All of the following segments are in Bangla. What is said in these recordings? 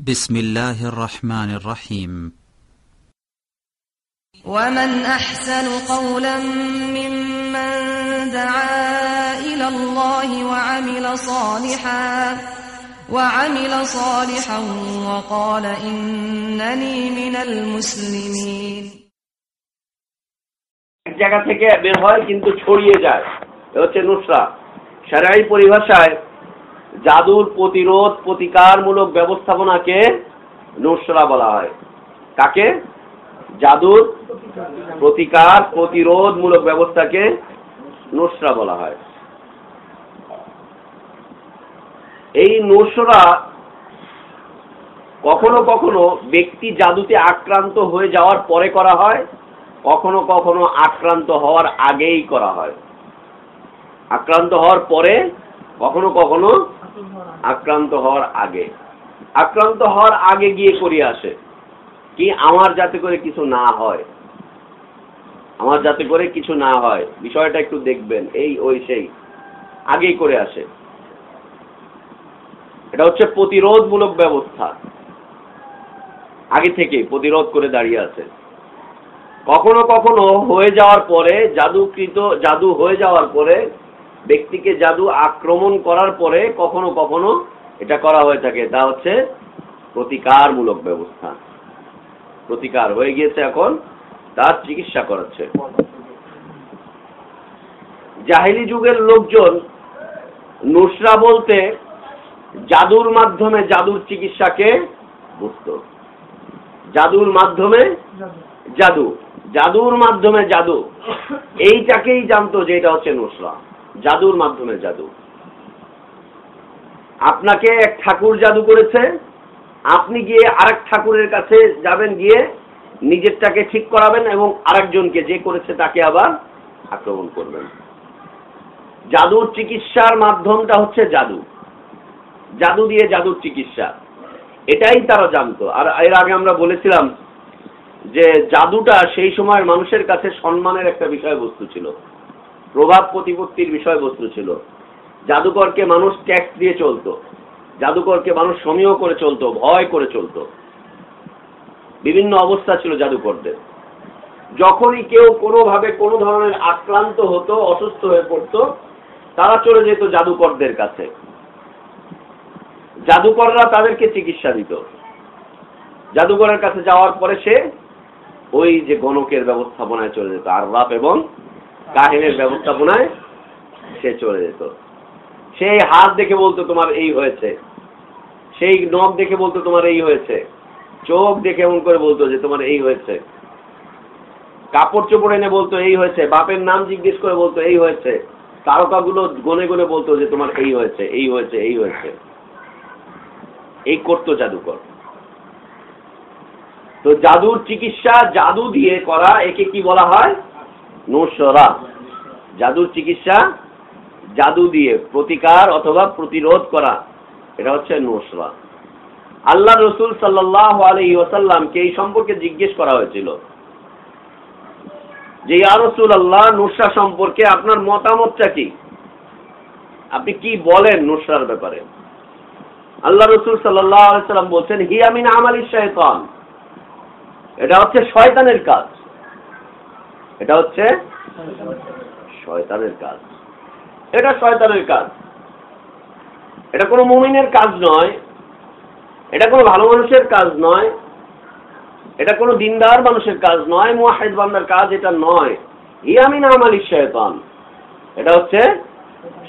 بسم الله الرحمن الرحيم ومن أحسن قولا ممن دعا إلى الله وعمل صالحا وعمل صالحا وقال إنني من المسلمين এক জায়গা থেকে বের হয় কিন্তু ছড়িয়ে যায় এ হচ্ছে নুসরা সারাই পরিভাষায় জাদুর প্রতিরোধ প্রতিকারমূলক ব্যবস্থাপনাকে নুসরা বলা হয়। কাকে? জাদুর প্রতিকার প্রতিরোধমূলক ব্যবস্থাকে নুসরা বলা হয়। এই নুসরা কখনো কখনো ব্যক্তি জাদুতে আক্রান্ত হয়ে যাওয়ার পরে করা হয়, কখনো কখনো আক্রান্ত হওয়ার আগেই করা হয়। আক্রান্ত হওয়ার পরে কখনো কখনো আক্রান্ত হওয়ার আগে। আক্রান্ত হওয়ার আগে গিয়ে করিয়ে আসে। কি আমার যাতে করে কিছু না হয়? আমার যাতে করে কিছু না হয়? বিষয়টা একটু দেখবেন। এই, ওই, সেই। আগেই করে আসে। এটা হচ্ছে প্রতিরোধমূলক ব্যবস্থা। আগে থেকে প্রতিরোধ করে দাঁড়িয়ে আছে। কখনো কখনো হয়ে যাওয়ার পরে, জাদুকৃত, জাদু হয়ে যাওয়ার পরে ব্যক্তিকে জাদু আক্রমণ করার পরে কখনো কখনো এটা করা হয়ে থাকে। তা হচ্ছে প্রতিকারমূলক ব্যবস্থা। প্রতিকার হয়ে গিয়েছে এখন, তার চিকিৎসা করাচ্ছে। জাহিলি যুগের লোকজন নুসরা বলতে জাদুর মাধ্যমে জাদুর চিকিৎসাকে বুঝত জাদুর মাধ্যমে জাদু। জাদুর মাধ্যমে জাদু। এইটাকেই জানতো যে এটা হচ্ছে নুসরা। জাদুর মাধ্যমে জাদু। আপনাকে এক ঠাকুর জাদু করেছে, আপনি গিয়ে আরেক ঠাকুরের কাছে যাবেন গিয়ে নিজেরটাকে ঠিক করাবেন এবং আরেকজনকে যে করেছে তাকে আবার আক্রমণ করবেন। জাদুর চিকিৎসার মাধ্যমটা হচ্ছে জাদু। জাদু দিয়ে জাদুর চিকিৎসা। এটাই তারা জানতো। আর এর আগে আমরা বলেছিলাম যে জাদুটা সেই সময়ের মানুষের কাছে সম্মানের একটা বিষয়বস্তু ছিল। প্রভাব প্রতিপত্তির বিষয়বস্তু ছিল। জাদুকরকে মানুষ ট্যাক্স দিয়ে চলতো। জাদুকরকে মানুষ সমীহ করে চলতো, ভয় করে চলতো। বিভিন্ন অবস্থা ছিল জাদুকরদের। যখনই কেউ কোনোভাবে কোনো ধরনের আক্রান্ত হতো, অসুস্থ হয়ে পড়তো, তারা চলে যেত জাদুকরদের কাছে। জাদুকররা তাদেরকে চিকিৎসা দিত। জাদুকরের কাছে যাওয়ার পরে সে ওই যে গণকের ব্যবস্থাপনায় চলে যেত আর রাপ এবং কাহিনের ব্যবস্থাপনায় সে চলে যেত। সেই হাত দেখে বলতো তোমার এই হয়েছে। সেই নখ দেখে বলতো তোমার এই হয়েছে। চোখ দেখে এমন করে বলতো যে তোমার এই হয়েছে। কাপড় চোপড় এনে বলতো এই হয়েছে। বাপের নাম জিজ্ঞেস করে বলতো এই হয়েছে। তারকাগুলো গনে গনে বলতো যে তোমার এই হয়েছে এই হয়েছে এই হয়েছে। এই করতো জাদুকর। তো জাদুর চিকিৎসা জাদু দিয়ে করা, একে কি বলা হয়? নোসরা জাদুর চিকিৎসা, জাদু দিয়ে প্রতিকার অথবা প্রতিরোধ করা। এটা হচ্ছে নোসরা আল্লাহ রসুল সাল্লাহ আলহি ওসাল্লামকে এই সম্পর্কে জিজ্ঞেস করা হয়েছিল যে, ইয়া রসুল আল্লাহ নুসরা সম্পর্কে আপনার মতামতটা কি? আপনি কি বলেন নুসরার ব্যাপারে? আল্লাহ রসুল সাল্লাম বলছেন হিয়ামিন আমালি শয়তান এটা হচ্ছে শয়তানের কাজ। এটা হচ্ছে শয়তানের কাজ। এটা শয়তানের কাজ। এটা কোনো মুমিনের কাজ নয়। এটা কোনো ভালো মানুষের কাজ নয়। এটা কোনো দিনদার মানুষের কাজ নয়। মুয়াহিদ বান্দার কাজ এটা নয়। ইয়ামিন আমালি শয়তান। এটা হচ্ছে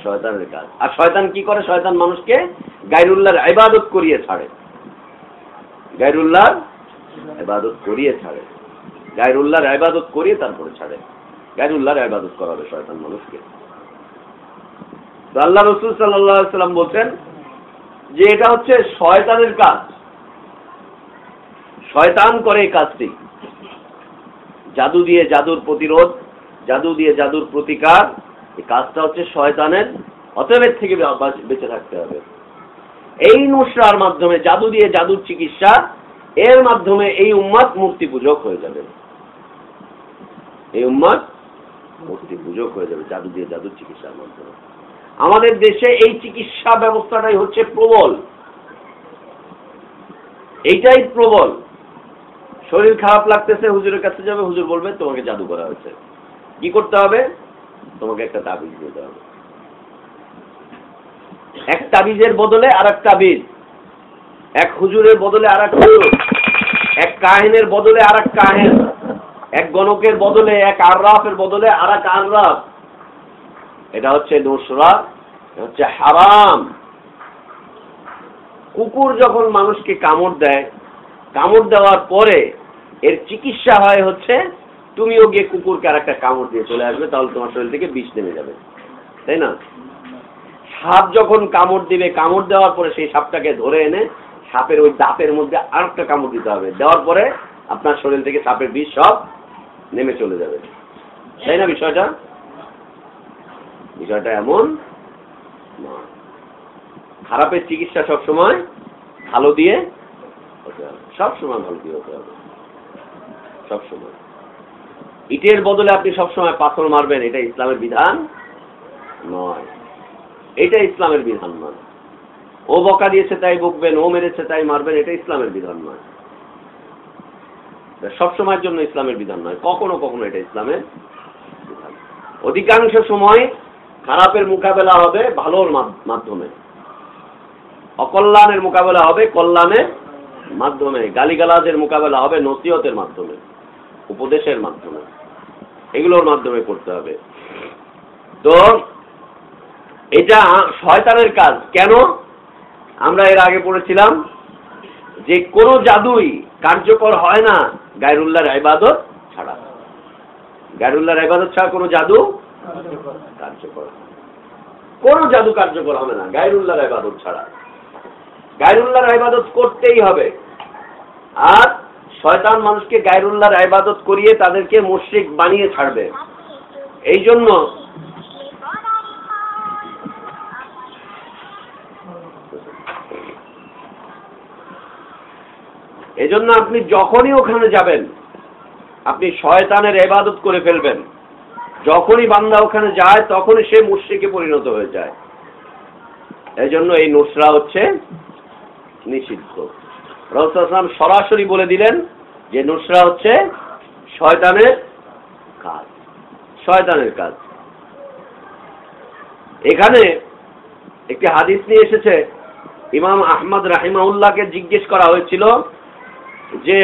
শয়তানের কাজ। আর শয়তান কি করে? শয়তান মানুষকে গাইরুল্লাহর ইবাদত করিয়ে ছাড়ে। গাইরুল্লাহর ইবাদত করিয়ে ছাড়ে। গাইরুল্লাহর ইবাদত করিয়ে তারপরে ছাড়ে। গাইরুল্লাহর ইবাদত করাবে শয়তান মানুষকে। আল্লাহ রসুল সাল্লাম বলছেন যে এটা হচ্ছে শয়তানের কাজ। শয়তান করে এই কাজটি। জাদু দিয়ে জাদুর প্রতিরোধ, জাদু দিয়ে জাদুর প্রতিকার, এই কাজটা হচ্ছে শয়তানের। অতএবের থেকে বেঁচে থাকতে হবে। এই নুসরার মাধ্যমে জাদু দিয়ে জাদুর চিকিৎসা, এর মাধ্যমে এই উম্মাদ মূর্তি পূজক হয়ে যাবে। এই উম্মাদ মূর্তি পূজক হয়ে যাবে জাদু দিয়ে জাদুর চিকিৎসার মাধ্যমে আমাদের দেশে এই চিকিৎসা ব্যবস্থাটাই হচ্ছে প্রবল। এইটাই প্রবল। শরীর খারাপ লাগতেছে, হুজুরের কাছে যাবে, হুজুর বলবে, তোমাকে জাদু করা হয়েছে। কি করতে হবে? তোমাকে একটা তাবিজ দিতে হবে। এক তাবিজের বদলে আর এক তাবিজ। এক হুজুরের বদলে আর এক হুজুর। এক কাহিনের বদলে আর এক কাহেন। এক গণকের বদলে, এক আর্রাফের বদলে আর এক আর্রাফ। এটা হচ্ছে এটা হচ্ছে হারাম। কুকুর যখন মানুষকে কামড় দেয়, কামড় দেওয়ার পরে এর চিকিৎসা হয় হচ্ছে, তুমিও গিয়ে কুকুরকে আর একটা কামড় দিয়ে চলে আসবে, তাহলে তোমার শরীর থেকে বিষ নেমে যাবে। তাই না? সাপ যখন কামড় দিবে, কামড় দেওয়ার পরে সেই সাপটাকে ধরে এনে সাপের ওই দাঁতের মধ্যে আর একটা কামড় দিতে হবে। দেওয়ার পরে আপনার শরীর থেকে সাপের বিষ সব নেমে চলে যাবে। তাই না বিষয়টা? বিষয়টা এমন খারাপের চিকিৎসা সব সময় ভালো দিয়ে সব সময় ভালো দিয়ে হতে হবে। সব সময় ইটের বদলে আপনি সব সময় পাথর মারবেন, এটা ইসলামের বিধান নয়। এটা ইসলামের বিধান নয়। ও বকা দিয়েছে তাই বকবেন, ও মেরেছে তাই মারবেন, এটা ইসলামের বিধান নয়। সব সময়ের জন্য ইসলামের বিধান নয়। কখনো কখনো এটা ইসলামের অধিকাংশ সময় খারাপের মোকাবেলা হবে ভালোর মাধ্যমে। অকল্যাণের মোকাবেলা হবে কল্যাণের মাধ্যমে। গালিগালাজের মোকাবেলা হবে নসিহতের মাধ্যমে, উপদেশের মাধ্যমে। এগুলোর মাধ্যমে করতে হবে। তো এটা শয়তানের কাজ। কেন? আমরা এর আগে পড়েছিলাম যে কোনো জাদুই কার্যকর হয় না, গায়রুল্লাহর ইবাদত ছাড়া। গায়রুল্লাহর ইবাদত ছাড়া কোনো জাদু কার্যকর। কোনো জাদু কার্যকর হবে না, গায়রুল্লাহর ইবাদত ছাড়া। গায়রুল্লাহর ইবাদত করতেই হবে। আর শয়তান মানুষকে গায়রুল্লাহর ইবাদত করিয়ে তাদেরকে মুশরিক বানিয়ে ছাড়বে। এই জন্য এজন্য আপনি যখনই ওখানে যাবেন, আপনি শয়তানের এবাদত করে ফেলবেন। যখনই বান্দা ওখানে যায়, তখনই সে মুশ্রিকে পরিণত হয়ে যায়। এই জন্য এই নুসরা হচ্ছে নিষিদ্ধ। রসুলাম সরাসরি বলে দিলেন যে নুসরা হচ্ছে শয়তানের কাজ। শয়তানের কাজ। এখানে একটি হাদিস নিয়ে এসেছে। ইমাম আহমদ রাহিমাউল্লাহকে জিজ্ঞেস করা হয়েছিল যে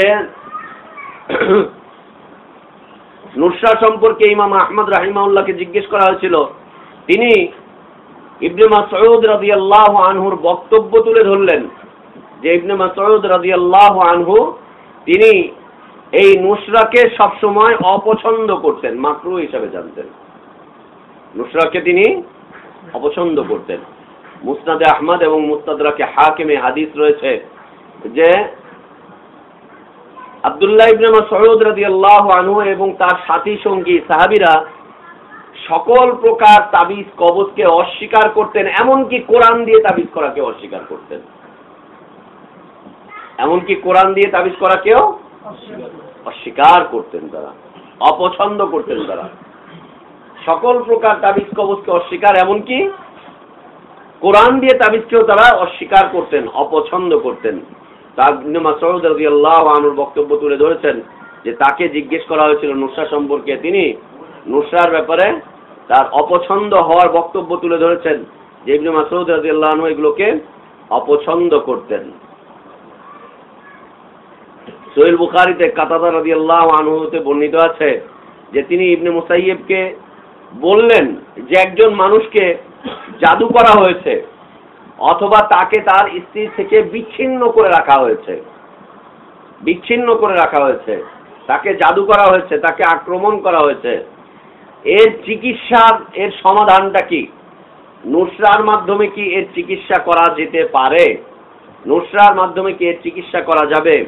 নুসরা সম্পর্কে ইমাম আহমদ রাহিমাউল্লাহকে জিজ্ঞেস করা হয়েছিল, তিনি ইবনে মাসউদ রাদিয়াল্লাহু আনহুর বক্তব্য তুলে ধরলেন যে ইবনে মাসউদ রাদিয়াল্লাহু আনহু, তিনি এই নুসরাকে সবসময় অপছন্দ করতেন, মাকরু হিসাবে জানতেন। নুসরাকে তিনি অপছন্দ করতেন। মুসনাদে আহমদ এবং মুস্তাদরাকে হাকিমে হাদিস রয়েছে যে আব্দুল্লাহ ইবনে মাসউদ রাদিয়াল্লাহু আনহু এবং তার সাথী সঙ্গী সাহাবীরা সকল প্রকার তাবিজ কবজকে অস্বীকার করতেন, এমনকি কোরআন দিয়ে তাবিজ করাকে অস্বীকার করতেন। এমনকি কোরআন দিয়ে তাবিজ করাকেও অস্বীকার করতেন তারা, অপছন্দ করতেন তারা। সকল প্রকার তাবিজ কবজকে অস্বীকার, এমনকি কোরআন দিয়ে তাবিজকেও তারা অস্বীকার করতেন, অপছন্দ করতেন। আনহুর বক্তব্য তুলে ধরেছেন যে তাকে জিজ্ঞেস করা হয়েছিল নুসরা সম্পর্কে। তিনি নুসরার ব্যাপারে তার অপছন্দ হওয়ার বক্তব্য তুলে ধরেছেন যে ইবনে মাসউদ রাদিয়াল্লাহু আনহু এগুলোকে অপছন্দ করতেন। সোহেল বুখারিতে কাতাদা রাদিয়াল্লাহু আনহুতে বর্ণিত আছে যে তিনি ইবনে মুসাইয়্যিবকে বললেন যে একজন মানুষকে জাদু করা হয়েছে। অথবা তাকে তার স্ত্রী থেকে বিচ্ছিন্ন করে রাখা হয়েছে। বিচ্ছিন্ন করে রাখা হয়েছে। তাকে জাদু করা হয়েছে তাকে আক্রমণ করা হয়েছে। এর চিকিৎসার এর সমাধানটা কি? নুসরার মাধ্যমে কি এর চিকিৎসা করা যেতে পারে? নুসরার মাধ্যমে কি এর চিকিৎসা করা যাবে?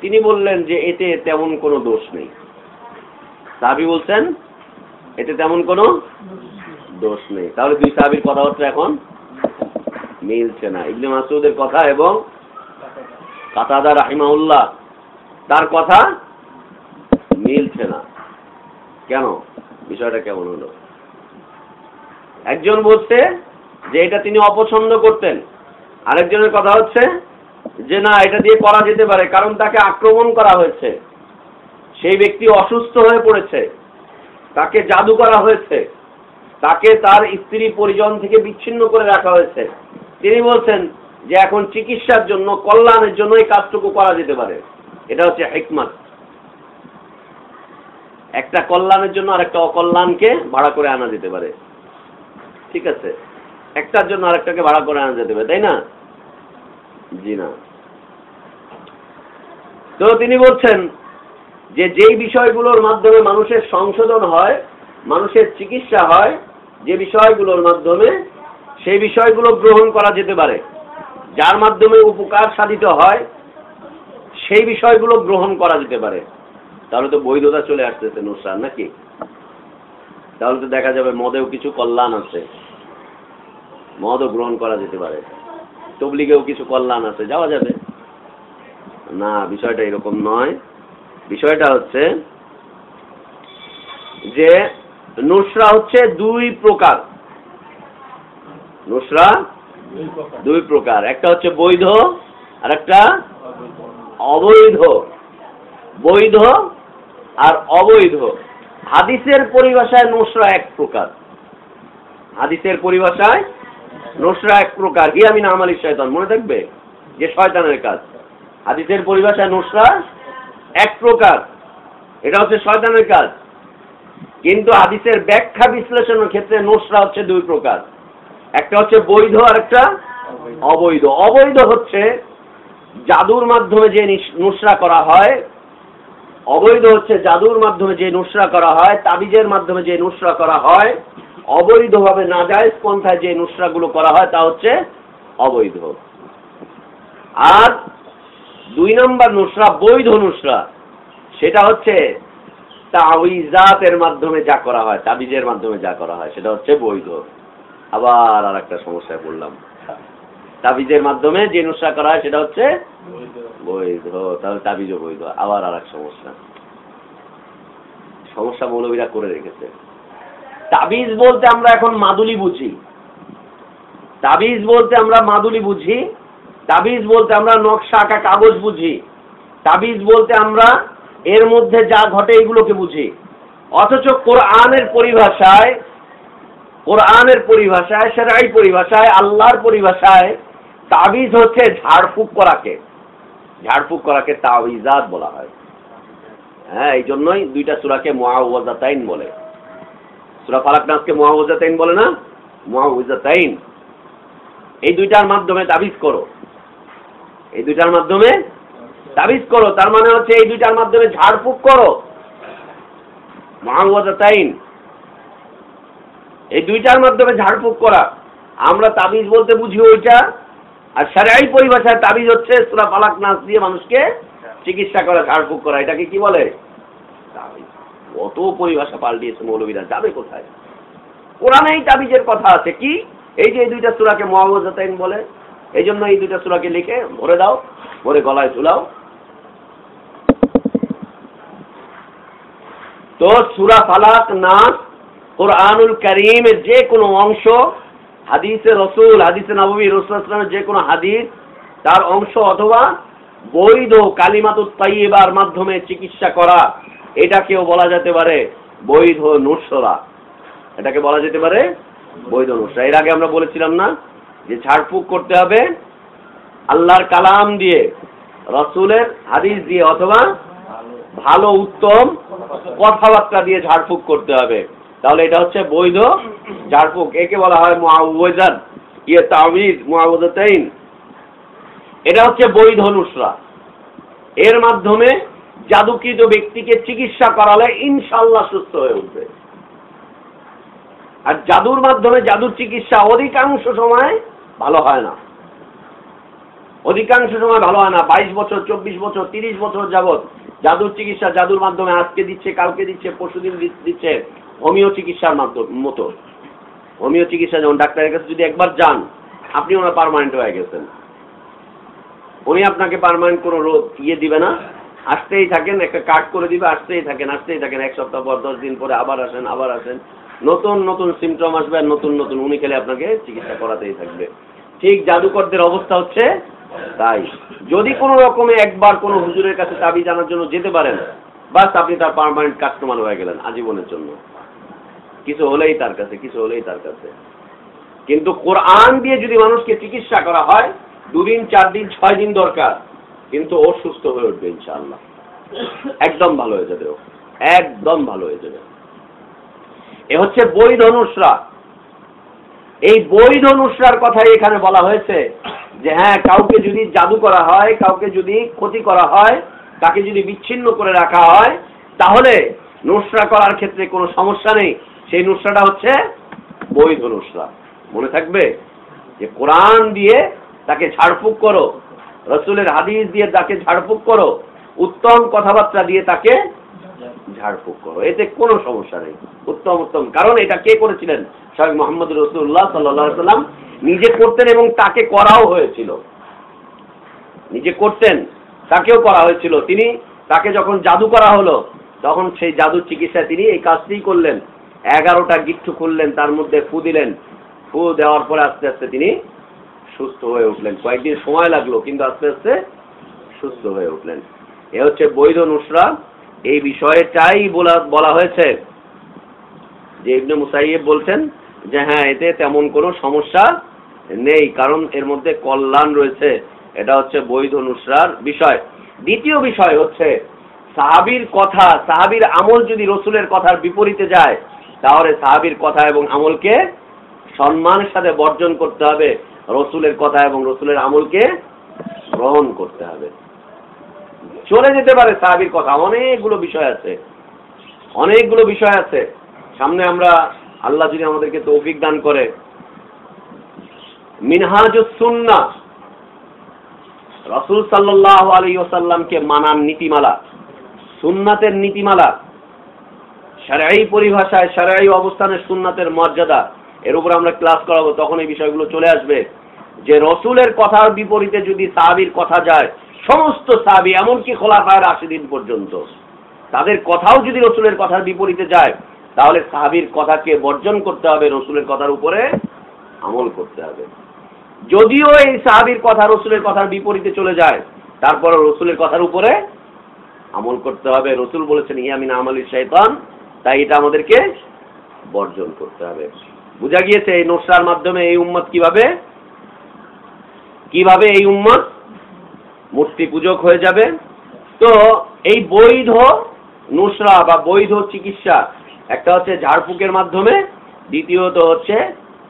তিনি বললেন যে এতে তেমন কোনো দোষ নেই। সাহাবি বলছেন এতে তেমন কোনো দোষ নেই। তাহলে দুই সাহাবির কথাবার্তা এখন মিলছে না। ইবনে মাসুদের কথা এবং কাতাদা রাহিমাউল্লাহ তার কথা মিলছে না। কেন? বিষয়টা কেমন হলো? একজন বলছে যে এটা তিনি অপছন্দ করতেন। আরেকজনের কথা হচ্ছে যে না, এটা দিয়ে করা যেতে পারে, কারণ তাকে আক্রমণ করা হয়েছে। সেই ব্যক্তি অসুস্থ হয়ে পড়েছে। তাকে জাদু করা হয়েছে। তাকে তার স্ত্রী পরিজন থেকে বিচ্ছিন্ন করে রাখা হয়েছে। তিনি বলছেন যে এখন চিকিৎসার জন্য, কল্যাণের জন্য এই কাজটুকু করা যেতে পারে। এটা হচ্ছে হেকমাত। একটা কল্যাণের জন্য আর একটা অকল্যাণকে ভাড়া করে আনা যেতে পারে। ঠিক আছে? একটার জন্য আরেকটাকে ভাড়া করে আনা যেতে পারে, তাই না? জি না। তো তিনি বলছেন যে যেই বিষয়গুলোর মাধ্যমে মানুষের সংশোধন হয়, মানুষের চিকিৎসা হয়, যে বিষয়গুলোর মাধ্যমে সেই বিষয়গুলো গ্রহণ করা যেতে পারে। যার মাধ্যমে উপকার সাধিত হয়, সেই বিষয়গুলো গ্রহণ করা যেতে পারে। তাহলে তো বৈধতা চলে আসতেছে, নুসরান, নাকি? তাহলে তো দেখা যাবে মদেও কিছু কল্যাণ আছে। মদও গ্রহণ করা যেতে পারে। তবলিগেও কিছু কল্যাণ আছে, যাওয়া যাবে। না, বিষয়টা এরকম নয়। বিষয়টা হচ্ছে যে নুসরা হচ্ছে দুই প্রকার। নুসরা দুই প্রকার। একটা হচ্ছে বৈধ আর একটা অবৈধ। বৈধ আর অবৈধ। হাদিসের পরিভাষায় নুসরা এক প্রকার। হাদিসের পরিভাষায় নুসরা এক প্রকার। হিয়ামিন আমালি শয়তান, মনে থাকবে? যে শয়তানের কাজ। হাদিসের পরিভাষায় নুসরা এক প্রকার। এটা হচ্ছে শয়তানের কাজ। কিন্তু হাদিসের ব্যাখ্যা বিশ্লেষণের ক্ষেত্রে নুসরা হচ্ছে দুই প্রকার। একটা হচ্ছে বৈধ আর একটা অবৈধ। অবৈধ হচ্ছে জাদুর মাধ্যমে যে নুসরা করা হয়, অবৈধ হচ্ছে জাদুর মাধ্যমে যে নুসরা করা হয়, তাবিজের মাধ্যমে যে নুসরা করা হয়, অবৈধভাবে নাজায়জ পন্থায় যে নুসরাগুলো করা হয়, তা হচ্ছে অবৈধ। আর দুই নম্বর নুসরা, বৈধ নুসরা, সেটা হচ্ছে তাওইজাতের মাধ্যমে যা করা হয়, তাবিজের মাধ্যমে যা করা হয়, সেটা হচ্ছে বৈধ। আবার আর একটা সমস্যায় পড়লাম। তাবিজের মাধ্যমে যে নুসরা করা হয় সেটা হচ্ছে বৈধ। তাহলে তাবিজও বৈধ, আবার আর এক সমস্যা। সমস্যা মৌলবীরা করে রেখেছে। তাবিজ বলতে আমরা এখন মাদুলি বুঝি। তাবিজ বলতে আমরা মাদুলি বুঝি। তাবিজ বলতে আমরা নকশা আঁকা কাগজ বুঝি। তাবিজ বলতে আমরা এর মধ্যে যা ঘটে এগুলোকে বুঝি। অথচ কোরআনের পরিভাষায় কোরআনের পরিভাষায়, সেরাই পরিভাষায়, আল্লাহর পরিভাষায় তাবিজ হচ্ছে ঝাড়ফুঁক করাকে। ঝাড়ফুঁক করাকে তাবিজাত বলা হয়। হ্যাঁ এই জন্যই দুইটা সুরাকে মোয়াউজাতাইন বলে। সুরা ফালাক নাসকে মোয়াউজাতাইন বলে না? মোয়াউজাতাইন এই দুইটার মাধ্যমে তাবিজ করো। এই দুইটার মাধ্যমে তাবিজ করো। তার মানে হচ্ছে এই দুইটার মাধ্যমে ঝাড়ফুঁক করো। মোয়াউজাতাইন এই দুইটার মাধ্যমে ঝাড়ফুঁক করা। আমরা তাবিজ বলতে বুঝি ওইটা। আর সারাই পরিভাষায় তাবিজ হচ্ছে সুরা ফালাক নাচ দিয়ে মানুষকে চিকিৎসা করা, ঝাড়ফুঁক করা। এটাকে কি বলে? কত পরিভাষা পাল্টিয়েছে মৌলবীরা। যাবে কোথায়? কোরআনেই তাবিজের কথা আছে। কি? এই যে এই দুইটা সুরাকে মহাবজাতাইন বলে, এই জন্য এই দুইটা সুরাকে লিখে ভরে দাও, ভরে গলায় ঝুলাও তো সুরা ফালাক নাচ কোরআনুল করিমের যে কোনো অংশ, হাদিসে রসুল, হাদিসে নবী রসুলের যে কোনো হাদিস, তার অংশ অথবা বৈধ কালিমাতুত তাইবার মাধ্যমে চিকিৎসা করা, এটাকেও বলা যেতে পারে বৈধ নুসরা। এটাকে বলা যেতে পারে বৈধ নুসরা। এর আগে আমরা বলেছিলাম না যে ঝাড়ফুঁক করতে হবে আল্লাহর কালাম দিয়ে, রসুলের হাদিস দিয়ে, অথবা ভালো, উত্তম কথাবার্তা দিয়ে ঝাড়ফুঁক করতে হবে। তাহলে এটা হচ্ছে বৈধ ঝাড়ফুঁক একে বলা হয় মুআওয়াজাত ইয়ে তাওয়িজ মুআওয়াজাতাইন এটা হচ্ছে বৈধ নুসরা। এর মাধ্যমে জাদুকৃত ব্যক্তিকে চিকিৎসা করালে ইনশাল্লাহ সুস্থ হয়ে উঠবে। আর জাদুর মাধ্যমে জাদুর চিকিৎসা অধিকাংশ সময় ভালো হয় না। অধিকাংশ সময় ভালো হয় না। বাইশ বছর, চব্বিশ বছর, তিরিশ বছর যাবৎ জাদুর চিকিৎসা জাদুর মাধ্যমে আজকে দিচ্ছে, কালকে দিচ্ছে, পরশুদিন দিচ্ছে। হোমিও চিকিৎসার মাধ্যম মতো। হোমিও চিকিৎসা যেমন ডাক্তারের কাছে যদি একবার যান, আপনি ওনার পারমানেন্ট হয়ে গেছেন। উনি আপনাকে পারমানেন্ট কোনো রোগ ইয়ে দিবে না। আসতেই থাকেন, একটা কাট করে দিবে, আসতেই থাকেন আসতেই থাকেন। এক সপ্তাহ পর, দশ দিন পরে আবার আসেন আবার আসেন। নতুন নতুন সিমটম আসবে আর নতুন নতুন উনি খেলে আপনাকে চিকিৎসা করাতেই থাকবে। ঠিক জাদুকরদের অবস্থা হচ্ছে তাই। যদি কোনো রকমে একবার কোনো হুজুরের কাছে দাবি জানার জন্য যেতে পারেন, বাস আপনি তার পার্মানেন্ট কাস্টমার হয়ে গেলেন আজীবনের জন্য। কিছু হলেই তার কাছে, কিছু হলেই তার কাছে। কিন্তু কোরআন দিয়ে যদি মানুষকে চিকিৎসা করা হয়, দুদিন চার দিন ছয় দিন দরকার, কিন্তু ও সুস্থ হয়ে উঠবে ইনশাআল্লাহ। একদম ভালো হয়ে যাবে ও। একদম ভালো হয়ে যাবে। এ হচ্ছে বৈধ নুসরা। এই বৈধ নুসরার কথাই এখানে বলা হয়েছে যে হ্যাঁ কাউকে যদি জাদু করা হয়, কাউকে যদি ক্ষতি করা হয়, তাকে যদি বিচ্ছিন্ন করে রাখা হয়, তাহলে নুসরা করার ক্ষেত্রে কোনো সমস্যা নেই। সেই নুসরাটা হচ্ছে বৈধ নুসরা মনে থাকবে? যে কোরআন দিয়ে তাকে ঝাড়ফুঁক করো, রসুলের হাদিস দিয়ে তাকে ঝাড়ফুঁক করো, উত্তম কথাবার্তা দিয়ে তাকে ঝাড়ফুঁক করো। এতে কোনো সমস্যা নেই। উত্তম উত্তম। কারণ এটা কে করেছিলেন? স্বামী মোহাম্মদ রসুল্লাহ সাল্লাহ সাল্লাম নিজে করতেন এবং তাকে করাও হয়েছিল। নিজে করতেন, তাকেও করা হয়েছিল। তিনি তাকে যখন জাদু করা হলো, তখন সেই জাদুর চিকিৎসা তিনি এই কাজটি করলেন। এগারোটা গিট্টু খুললেন, তার মধ্যে ফু দিলেন। ফু দেওয়ার পরে আস্তে আস্তে তিনি সুস্থ হয়ে উঠলেন। কয়েকদিন সময় লাগল, কিন্তু আস্তে আস্তে সুস্থ হয়ে উঠলেন। এ হচ্ছে বৈধ নুসরা। এই বিষয়টাই বলা বলা হয়েছে যে ইবনে মুসাইব বলছেন যে হ্যাঁ এতে তেমন কোনো সমস্যা নেই, কারণ এর মধ্যে কল্যাণ রয়েছে। এটা হচ্ছে বৈধ নুসরার বিষয়। দ্বিতীয় বিষয় হচ্ছে, সাহাবির কথা, সাহাবির আমল যদি রসুলের কথার বিপরীতে যায় তাহলে সাহাবির কথা এবং আমলকে সম্মানের সাথে বর্জন করতে হবে, রসুলের কথা এবং রসুলের আমলকে গ্রহণ করতে হবে। চলে যেতে পারে সাহাবির কথা, অনেকগুলো বিষয় আছে, অনেকগুলো বিষয় আছে। সামনে আমরা আল্লাহ যদি আমাদেরকে তৌফিক দান করে। মিনহাজ সুন্না, রসুল সাল্লাহ আলী ওসাল্লামকে মানান নীতিমালা, সুন্নাতের নীতিমালা সারাই পরিভাষায়, সারাই অবস্থানের সুন্নাতের মর্যাদা, এর উপর আমরা ক্লাস করাবো, তখন এই বিষয়গুলো চলে আসবে। যে রসুলের কথার বিপরীতে যদি সাহাবির কথা যায়, সমস্ত সাহাবি, এমনকি খোলাফায়ের আশি দিন পর্যন্ত, তাদের কথাও যদি রসুলের কথার বিপরীতে যায়, তাহলে সাহাবির কথাকে বর্জন করতে হবে, রসুলের কথার উপরে আমল করতে হবে। যদিও এই সাহাবির কথা রসুলের কথার বিপরীতে চলে যায় তারপর রসুলের কথার উপরে আমল করতে হবে। রসুল বলেছেন ইয়ামিন আমালি শৈতান তাই এটা আমাদেরকে বর্জন করতে হবে। বোঝা গিয়েছে এই নোসার মাধ্যমে এই উম্মত কীভাবে? কীভাবে এই উম্মত মূর্তি পূজক হয়ে যাবে? তো এই বৈধ নুসরা বা বৈধ চিকিৎসা, একটা হচ্ছে ঝাড়ফুঁকের মাধ্যমে, দ্বিতীয়ত হচ্ছে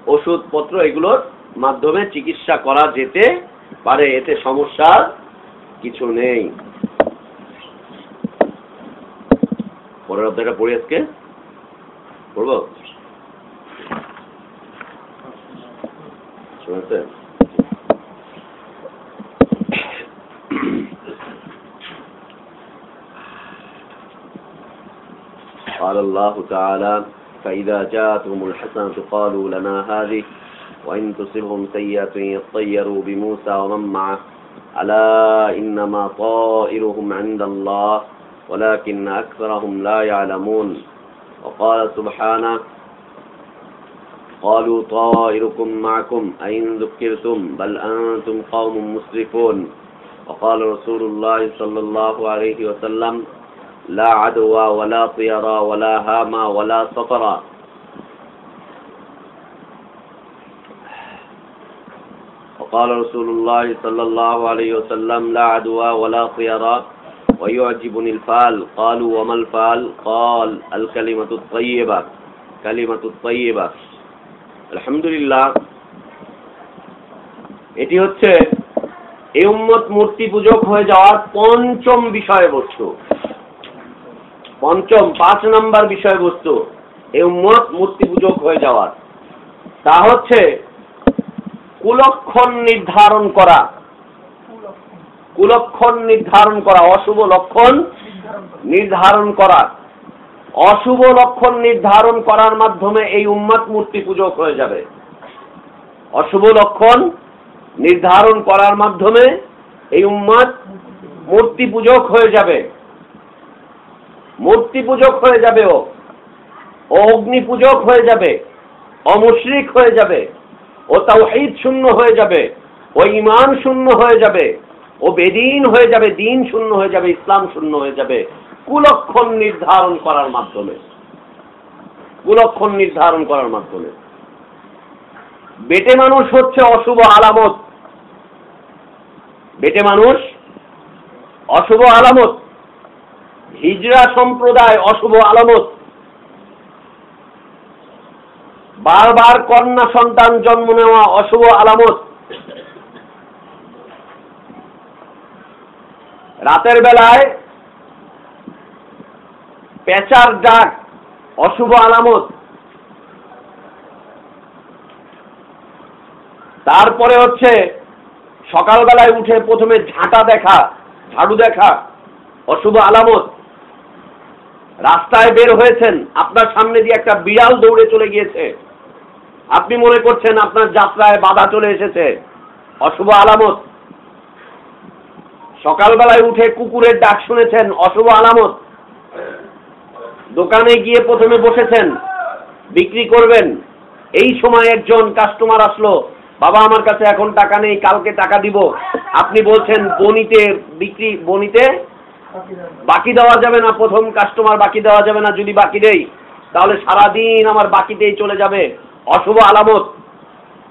ওষুধপত্র, এগুলোর মাধ্যমে চিকিৎসা করা যেতে পারে, এতে সমস্যার কিছু নেই। পরের অধ্যায়টা পড়ি আজকে পড়বো শুনেছে قال الله تعالى فإذا جاءتهم الحسنة قالوا لنا هذه وإن تصبهم سيئة يطيروا بموسى ومن معه ألا إنما طائرهم عند الله ولكن أكثرهم لا يعلمون. وقال سبحانه قالوا طائركم معكم أين ذكرتم بل أنتم قوم مسرفون. وقال رسول الله صلى الله عليه وسلم لا عدوى ولا طيرا ولا هاما ولا سفرا وقال رسول الله صلى الله عليه وسلم لا عدوى ولا طيرا ويعجبني الفال قالوا وما الفال قال الكلمة الطيبة كلمة الطيبة الحمد لله এটি হচ্ছে এই উম্মত মূর্তি পূজক হয়ে যাওয়ার পঞ্চম বিষয়বস্তু পঞ্চম পাঁচ নাম্বার বিষয়বস্তু এই উম্মত মূর্তি পূজক হয়ে যাওয়ার তা হচ্ছে কুলক্ষণ নির্ধারণ করা কুলক্ষণ নির্ধারণ করা, অশুভ লক্ষণ নির্ধারণ করা। অশুভ লক্ষণ নির্ধারণ করার মাধ্যমে এই উম্মত মূর্তি পূজক হয়ে যাবে। অশুভ লক্ষণ নির্ধারণ করার মাধ্যমে এই উম্মত মূর্তি পূজক হয়ে যাবে। মূর্তি পূজক হয়ে যাবে ও। অগ্নি পূজক হয়ে যাবে। অমুশ্রিক হয়ে যাবে। ও তাওহীদ শূন্য হয়ে যাবে। ও ইমান শূন্য হয়ে যাবে। ও বেদিন হয়ে যাবে, দিন শূন্য হয়ে যাবে, ইসলাম শূন্য হয়ে যাবে। কুলক্ষণ নির্ধারণ করার মাধ্যমে। কুলক্ষণ নির্ধারণ করার মাধ্যমে। বেটে মানুষ হচ্ছে অশুভ আলামত। বেটে মানুষ অশুভ আলামত। হিজরা সম্প্রদায় অশুভ আলামত। বারবার কন্যা সন্তান জন্ম নেওয়া অশুভ আলামত। রাতের বেলায় পেঁচার ডাক, অশুভ আলামত। তারপরে হচ্ছে সকালবেলায় উঠে প্রথমে ঝাঁটা দেখা, ঝাড়ু দেখা, অশুভ আলামত। রাস্তায় বের হয়েছেন, আপনার সামনে দিয়ে একটা বিড়াল দৌড়ে চলে গিয়েছে। আপনি মনে করছেন আপনার যাত্রায় বাধা চলে এসেছে। অশুভ আলামত। সকালবেলায় উঠে কুকুরের ডাক শুনেছেন, অশুভ আলামত। দোকানে গিয়ে প্রথমে বসেছেন, বিক্রি করবেন। এই সময় একজন কাস্টমার আসলো, বাবা, আমার কাছে এখন টাকা নেই, কালকে টাকা দিব। আপনি বলছেন, বনিতে বিক্রি, বনিতে বাকি দেওয়া যাবে না, প্রথম কাস্টমার বাকি দেওয়া যাবে না, যদি বাকি দেই, তাহলে সারাদিন আমার বাকিতেই চলে যাবে। অশুভ আলামত।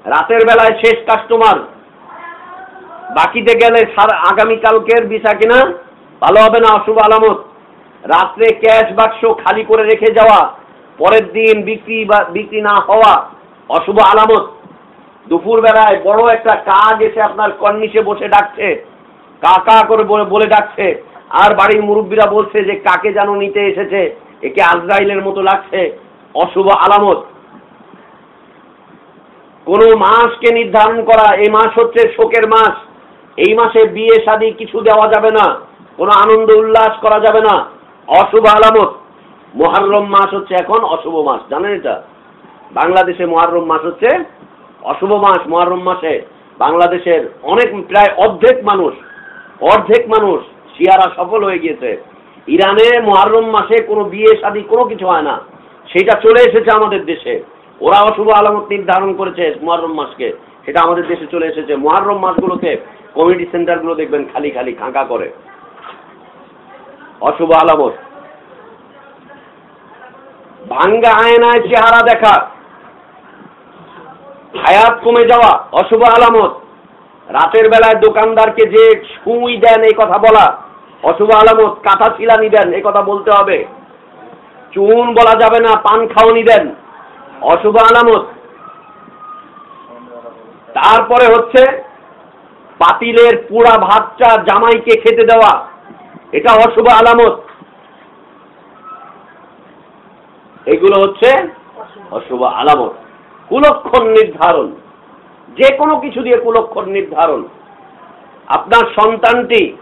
রাতের বেলায় শেষ কাস্টমার বাকিতে গেলে সারা আগামীকালকের বিষা কিনা? ভালো হবে না, অশুভ আলামত। রাত্রে ক্যাশ বাক্স খালি করে রেখে যাওয়া, পরের দিন বিক্রি বা, বিক্রি না হওয়া, অশুভ আলামত। দুপুর বেলায় বড় একটা কাজ এসে আপনার কর্নিশে বসে ডাকছে। কা কা করে বলে ডাকছে। আর বাড়ির মুরব্বীরা বলছে যে, কাকে যেন নিতে এসেছে। একে আজরাইলের মতো লাগছে। অশুভ আলামত। কোন মাসকে নির্ধারণ করা এই মাস হচ্ছে শোকের মাস। এই মাসে বিয়ে, শাদী কিছু দেওয়া যাবে না। কোনো আনন্দ উল্লাস করা যাবে না। অশুভ আলামত। মহারম মাস হচ্ছে এখন অশুভ মাস, জানেন এটা? বাংলাদেশে মহারম মাস হচ্ছে অশুভ মাস মহারম মাসে। বাংলাদেশের অনেক, প্রায় অর্ধেক মানুষ অর্ধেক মানুষ শিয়ারা সফল হয়ে গিয়েছে। ইরানে মহারম মাসে কোনো বিয়ে, শাদী কোনো কিছু হয় না। সেটা চলে এসেছে আমাদের দেশে। ওরা অশুভ আলামত নির্ধারণ করেছে মহারম মাসকে। সেটা আমাদের দেশে চলে এসেছে। মহারম মাসগুলোতে কমিউনিটি সেন্টারগুলো দেখবেন খালি খালি খাঁকা করে। অশুভ আলামত। ভাঙ্গা আয়নায় চেহারা দেখা। হায়াত কমে যাওয়া, অশুভ আলামত। রাতের বেলায় দোকানদারকে যে সুই দেন এই কথা বলা, অশুভ আলামত, কাঁথা ছিলানি দেন এই কথা বলতে হবে। চুন বলা যাবে না, পান খাওয়ানি দেন। অশুভ আলামত। তারপরে হচ্ছে পাতিলের পুরা ভাতটা জামাইকে খেতে দেওয়া। এটা অশুভ আলামত। এগুলো হচ্ছে অশুভ আলামত। কুলক্ষণ নির্ধারণ। যে কোনো কিছু দিয়ে কুলক্ষণ নির্ধারণ। আপনার সন্তানটি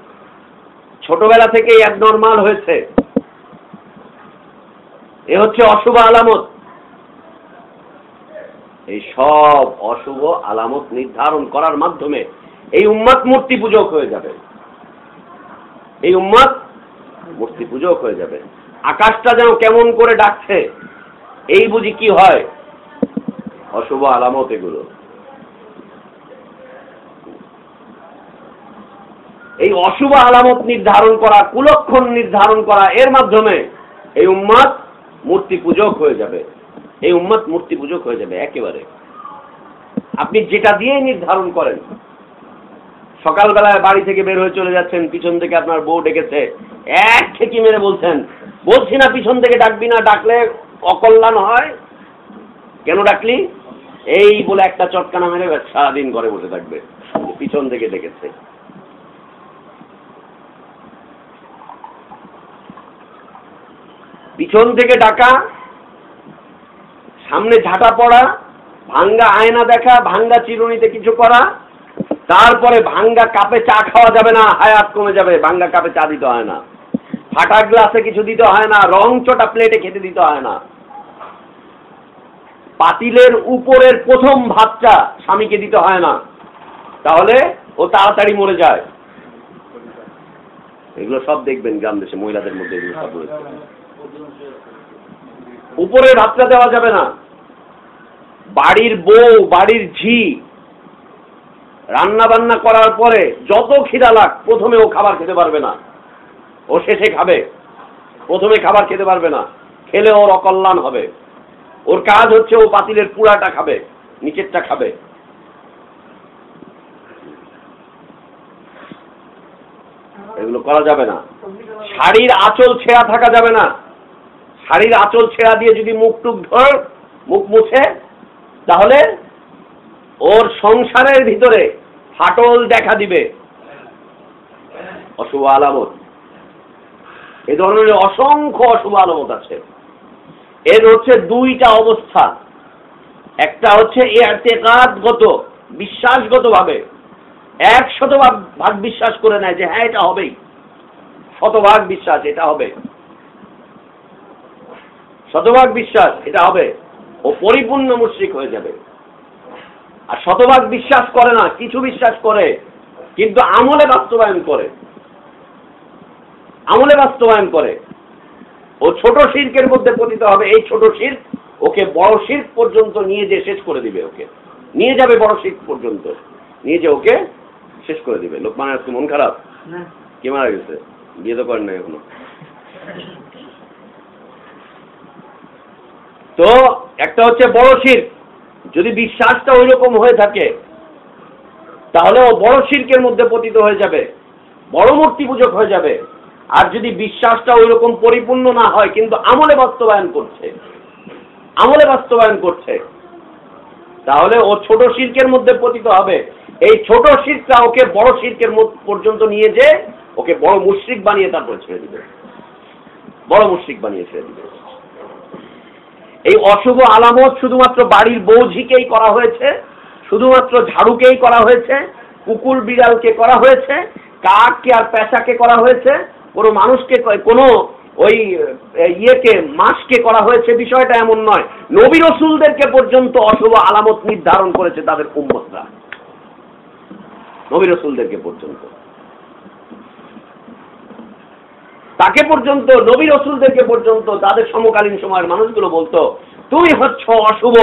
ছোটবেলা থেকেই নর্মাল হয়েছে। এ হচ্ছে অশুভ আলামত। এই সব অশুভ আলামত নির্ধারণ করার মাধ্যমে এই উম্মাদ মূর্তি পূজক হয়ে যাবে। এই উম্মাদ মূর্তি পূজক হয়ে যাবে। আকাশটা যেন কেমন করে ডাকছে, এই বুঝি কি হয়? অশুভ আলামত এগুলো। এই অশুভ আলামত নির্ধারণ করা, কুলক্ষণ নির্ধারণ করা, এর মাধ্যমে এই উম্মাদ মূর্তি পূজক হয়ে যাবে। এই উম্মাদ মূর্তি পূজক হয়ে যাবে একেবারে। আপনি যেটা দিয়ে নির্ধারণ করেন সকালবেলায় বাড়ি থেকে বের হয়ে চলে যাচ্ছেন, পিছন থেকে আপনার বউ ডেকেছে। এক ঠেকি মেরে বলছেন, বলছি না, পিছন থেকে ডাকবি না, ডাকলে অকল্যাণ হয়? কেন ডাকলি? এই বলে একটা চটকানা মেরে সারাদিন ঘরে বসে থাকবে, পিছন থেকে ডেকেছে। পিছন থেকে ডাকা, সামনে ঝাঁটা পড়া, ভাঙ্গা আয়না দেখা, ভাঙ্গা চিরুনিতে কিছু করা তারপরে ভাঙ্গা কাপে চা খাওয়া যাবে না, হায়াত কমে যাবে, ভাঙ্গা কাপে চা দিতে হয় না। ফাটা গ্লাসে কিছু দিতে হয় না, রং চটা প্লেটে খেতে দিতে হয় না। পাতিলের উপরের প্রথম ভাতটা স্বামীকে দিতে হয় না। তাহলে ও তাড়াতাড়ি মরে যায়। এগুলো সব দেখবেন গ্রাম দেশে, মহিলাদের মধ্যে এগুলো সব রয়েছে। উপরে ভাতটা দেওয়া যাবে না। বাড়ির বউ, বাড়ির ঝি রান্না বান্না করার পরে যত খিদা লাগ, প্রথমে ও খাবার খেতে পারবে না। ও শেষে খাবে, প্রথমে খাবার খেতে পারবে না। খেলে ওর অকল্যাণ হবে। ওর কাজ হচ্ছে ও পাতিলের পুরাটা খাবে, নিচেরটা খাবে। এগুলো করা যাবে না। শাড়ির আঁচল ছেঁড়া থাকা যাবে না। শাড়ির আঁচল ছেঁড়া দিয়ে যদি মুখ টুক ধর, মুখ মুছে, তাহলে ওর সংসারের ভিতরে ফাটল দেখা দিবে। অশুভ আলামত। এ ধরনের অসংখ্য অশুভ আলামত আছে। এর হচ্ছে দুইটা অবস্থা একটা হচ্ছে এতেকাদগত বিশ্বাসগত ভাবে এক শতভাগ ভাগ বিশ্বাস করে নেয় যে হ্যাঁ এটা হবেই। শতভাগ বিশ্বাস, এটা হবে। শতভাগ বিশ্বাস, এটা হবে। ও পরিপূর্ণ মুশ্রিক হয়ে যাবে। আর শতভাগ বিশ্বাস করে না কিছু বিশ্বাস করে কিন্তু আমলে বাস্তবায়ন করে। আমলে বাস্তবায়ন করে। ও ছোট শির্কের মধ্যে পতিত হবে এই ছোট শির্ক ওকে বড় শির্ক পর্যন্ত নিয়ে যে শেষ করে দিবে ওকে। নিয়ে যাবে বড় শির্ক পর্যন্ত। নিয়ে যে ওকে শেষ করে দিবে। লোকমানের আজকে মন খারাপ? কে মারা গেছে? বিয়ে তো করেন না এখনও। তো একটা হচ্ছে বড় শির। যদি বিশ্বাসটা ওই রকম হয়ে থাকে, তাহলে ও বড় শির্কের মধ্যে পতিত হয়ে যাবে, বড় মূর্তি পূজক হয়ে যাবে। আর যদি বিশ্বাসটা ওই রকম পরিপূর্ণ না হয়, কিন্তু আমলে বাস্তবায়ন করছে, আমলে বাস্তবায়ন করছে, তাহলে ও ছোট শির্কের মধ্যে পতিত হবে। এই ছোট শিরটা ওকে বড় মধ্য- পর্যন্ত নিয়ে যে ওকে বড় মুশ্রিক বানিয়ে তারপরে ছেড়ে দিবে। বড় মুশ্রিক বানিয়ে ছেড়ে দিবে। এই অশুভ আলামত শুধুমাত্র বাড়ির বৌঝিকেই করা হয়েছে, শুধুমাত্র ঝাড়ুকেই করা হয়েছে, কুকুর বিড়ালকে করা হয়েছে, কাককে আর পেশাকে করা হয়েছে, কোনো মানুষকে, কোনো ওই ইয়েকে, মাসকে করা হয়েছে, বিষয়টা এমন নয়। নবী রসুলদেরকে পর্যন্ত অশুভ আলামত নির্ধারণ করেছে তাদের উম্মতরা। নবী রসুলদেরকে পর্যন্ত। তাকে পর্যন্ত, নবী রসুলদেরকে পর্যন্ত, তাদের সমকালীন সময়ের মানুষগুলো বলতো, তুমি হচ্ছ অশুভ,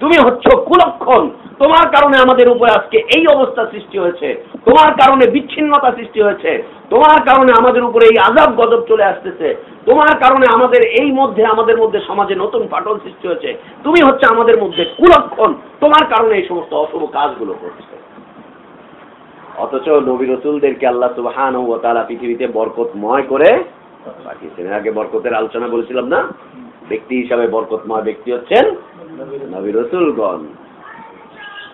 তুমি হচ্ছ কুলক্ষণ। তোমার কারণে আমাদের উপরে আজকে এই অবস্থা সৃষ্টি হয়েছে। তোমার কারণে বিচ্ছিন্নতা সৃষ্টি হয়েছে। তোমার কারণে আমাদের উপরে এই আজাব গজব চলে আসতেছে। তোমার কারণে আমাদের এই মধ্যে, আমাদের মধ্যে সমাজে নতুন ফাটল সৃষ্টি হয়েছে। তুমি হচ্ছে আমাদের মধ্যে কুলক্ষণ। তোমার কারণে এই সমস্ত অশুভ কাজগুলো করছে। অথচ নবী রসুলদেরকে আল্লাহ সুবহান ও তারা পৃথিবীতে বরকতময় করে পাঠিয়েছেন আগে বরকতের আলোচনা বলেছিলাম না? ব্যক্তি হিসাবে বরকতময় ব্যক্তি হচ্ছেন রসুলগণ।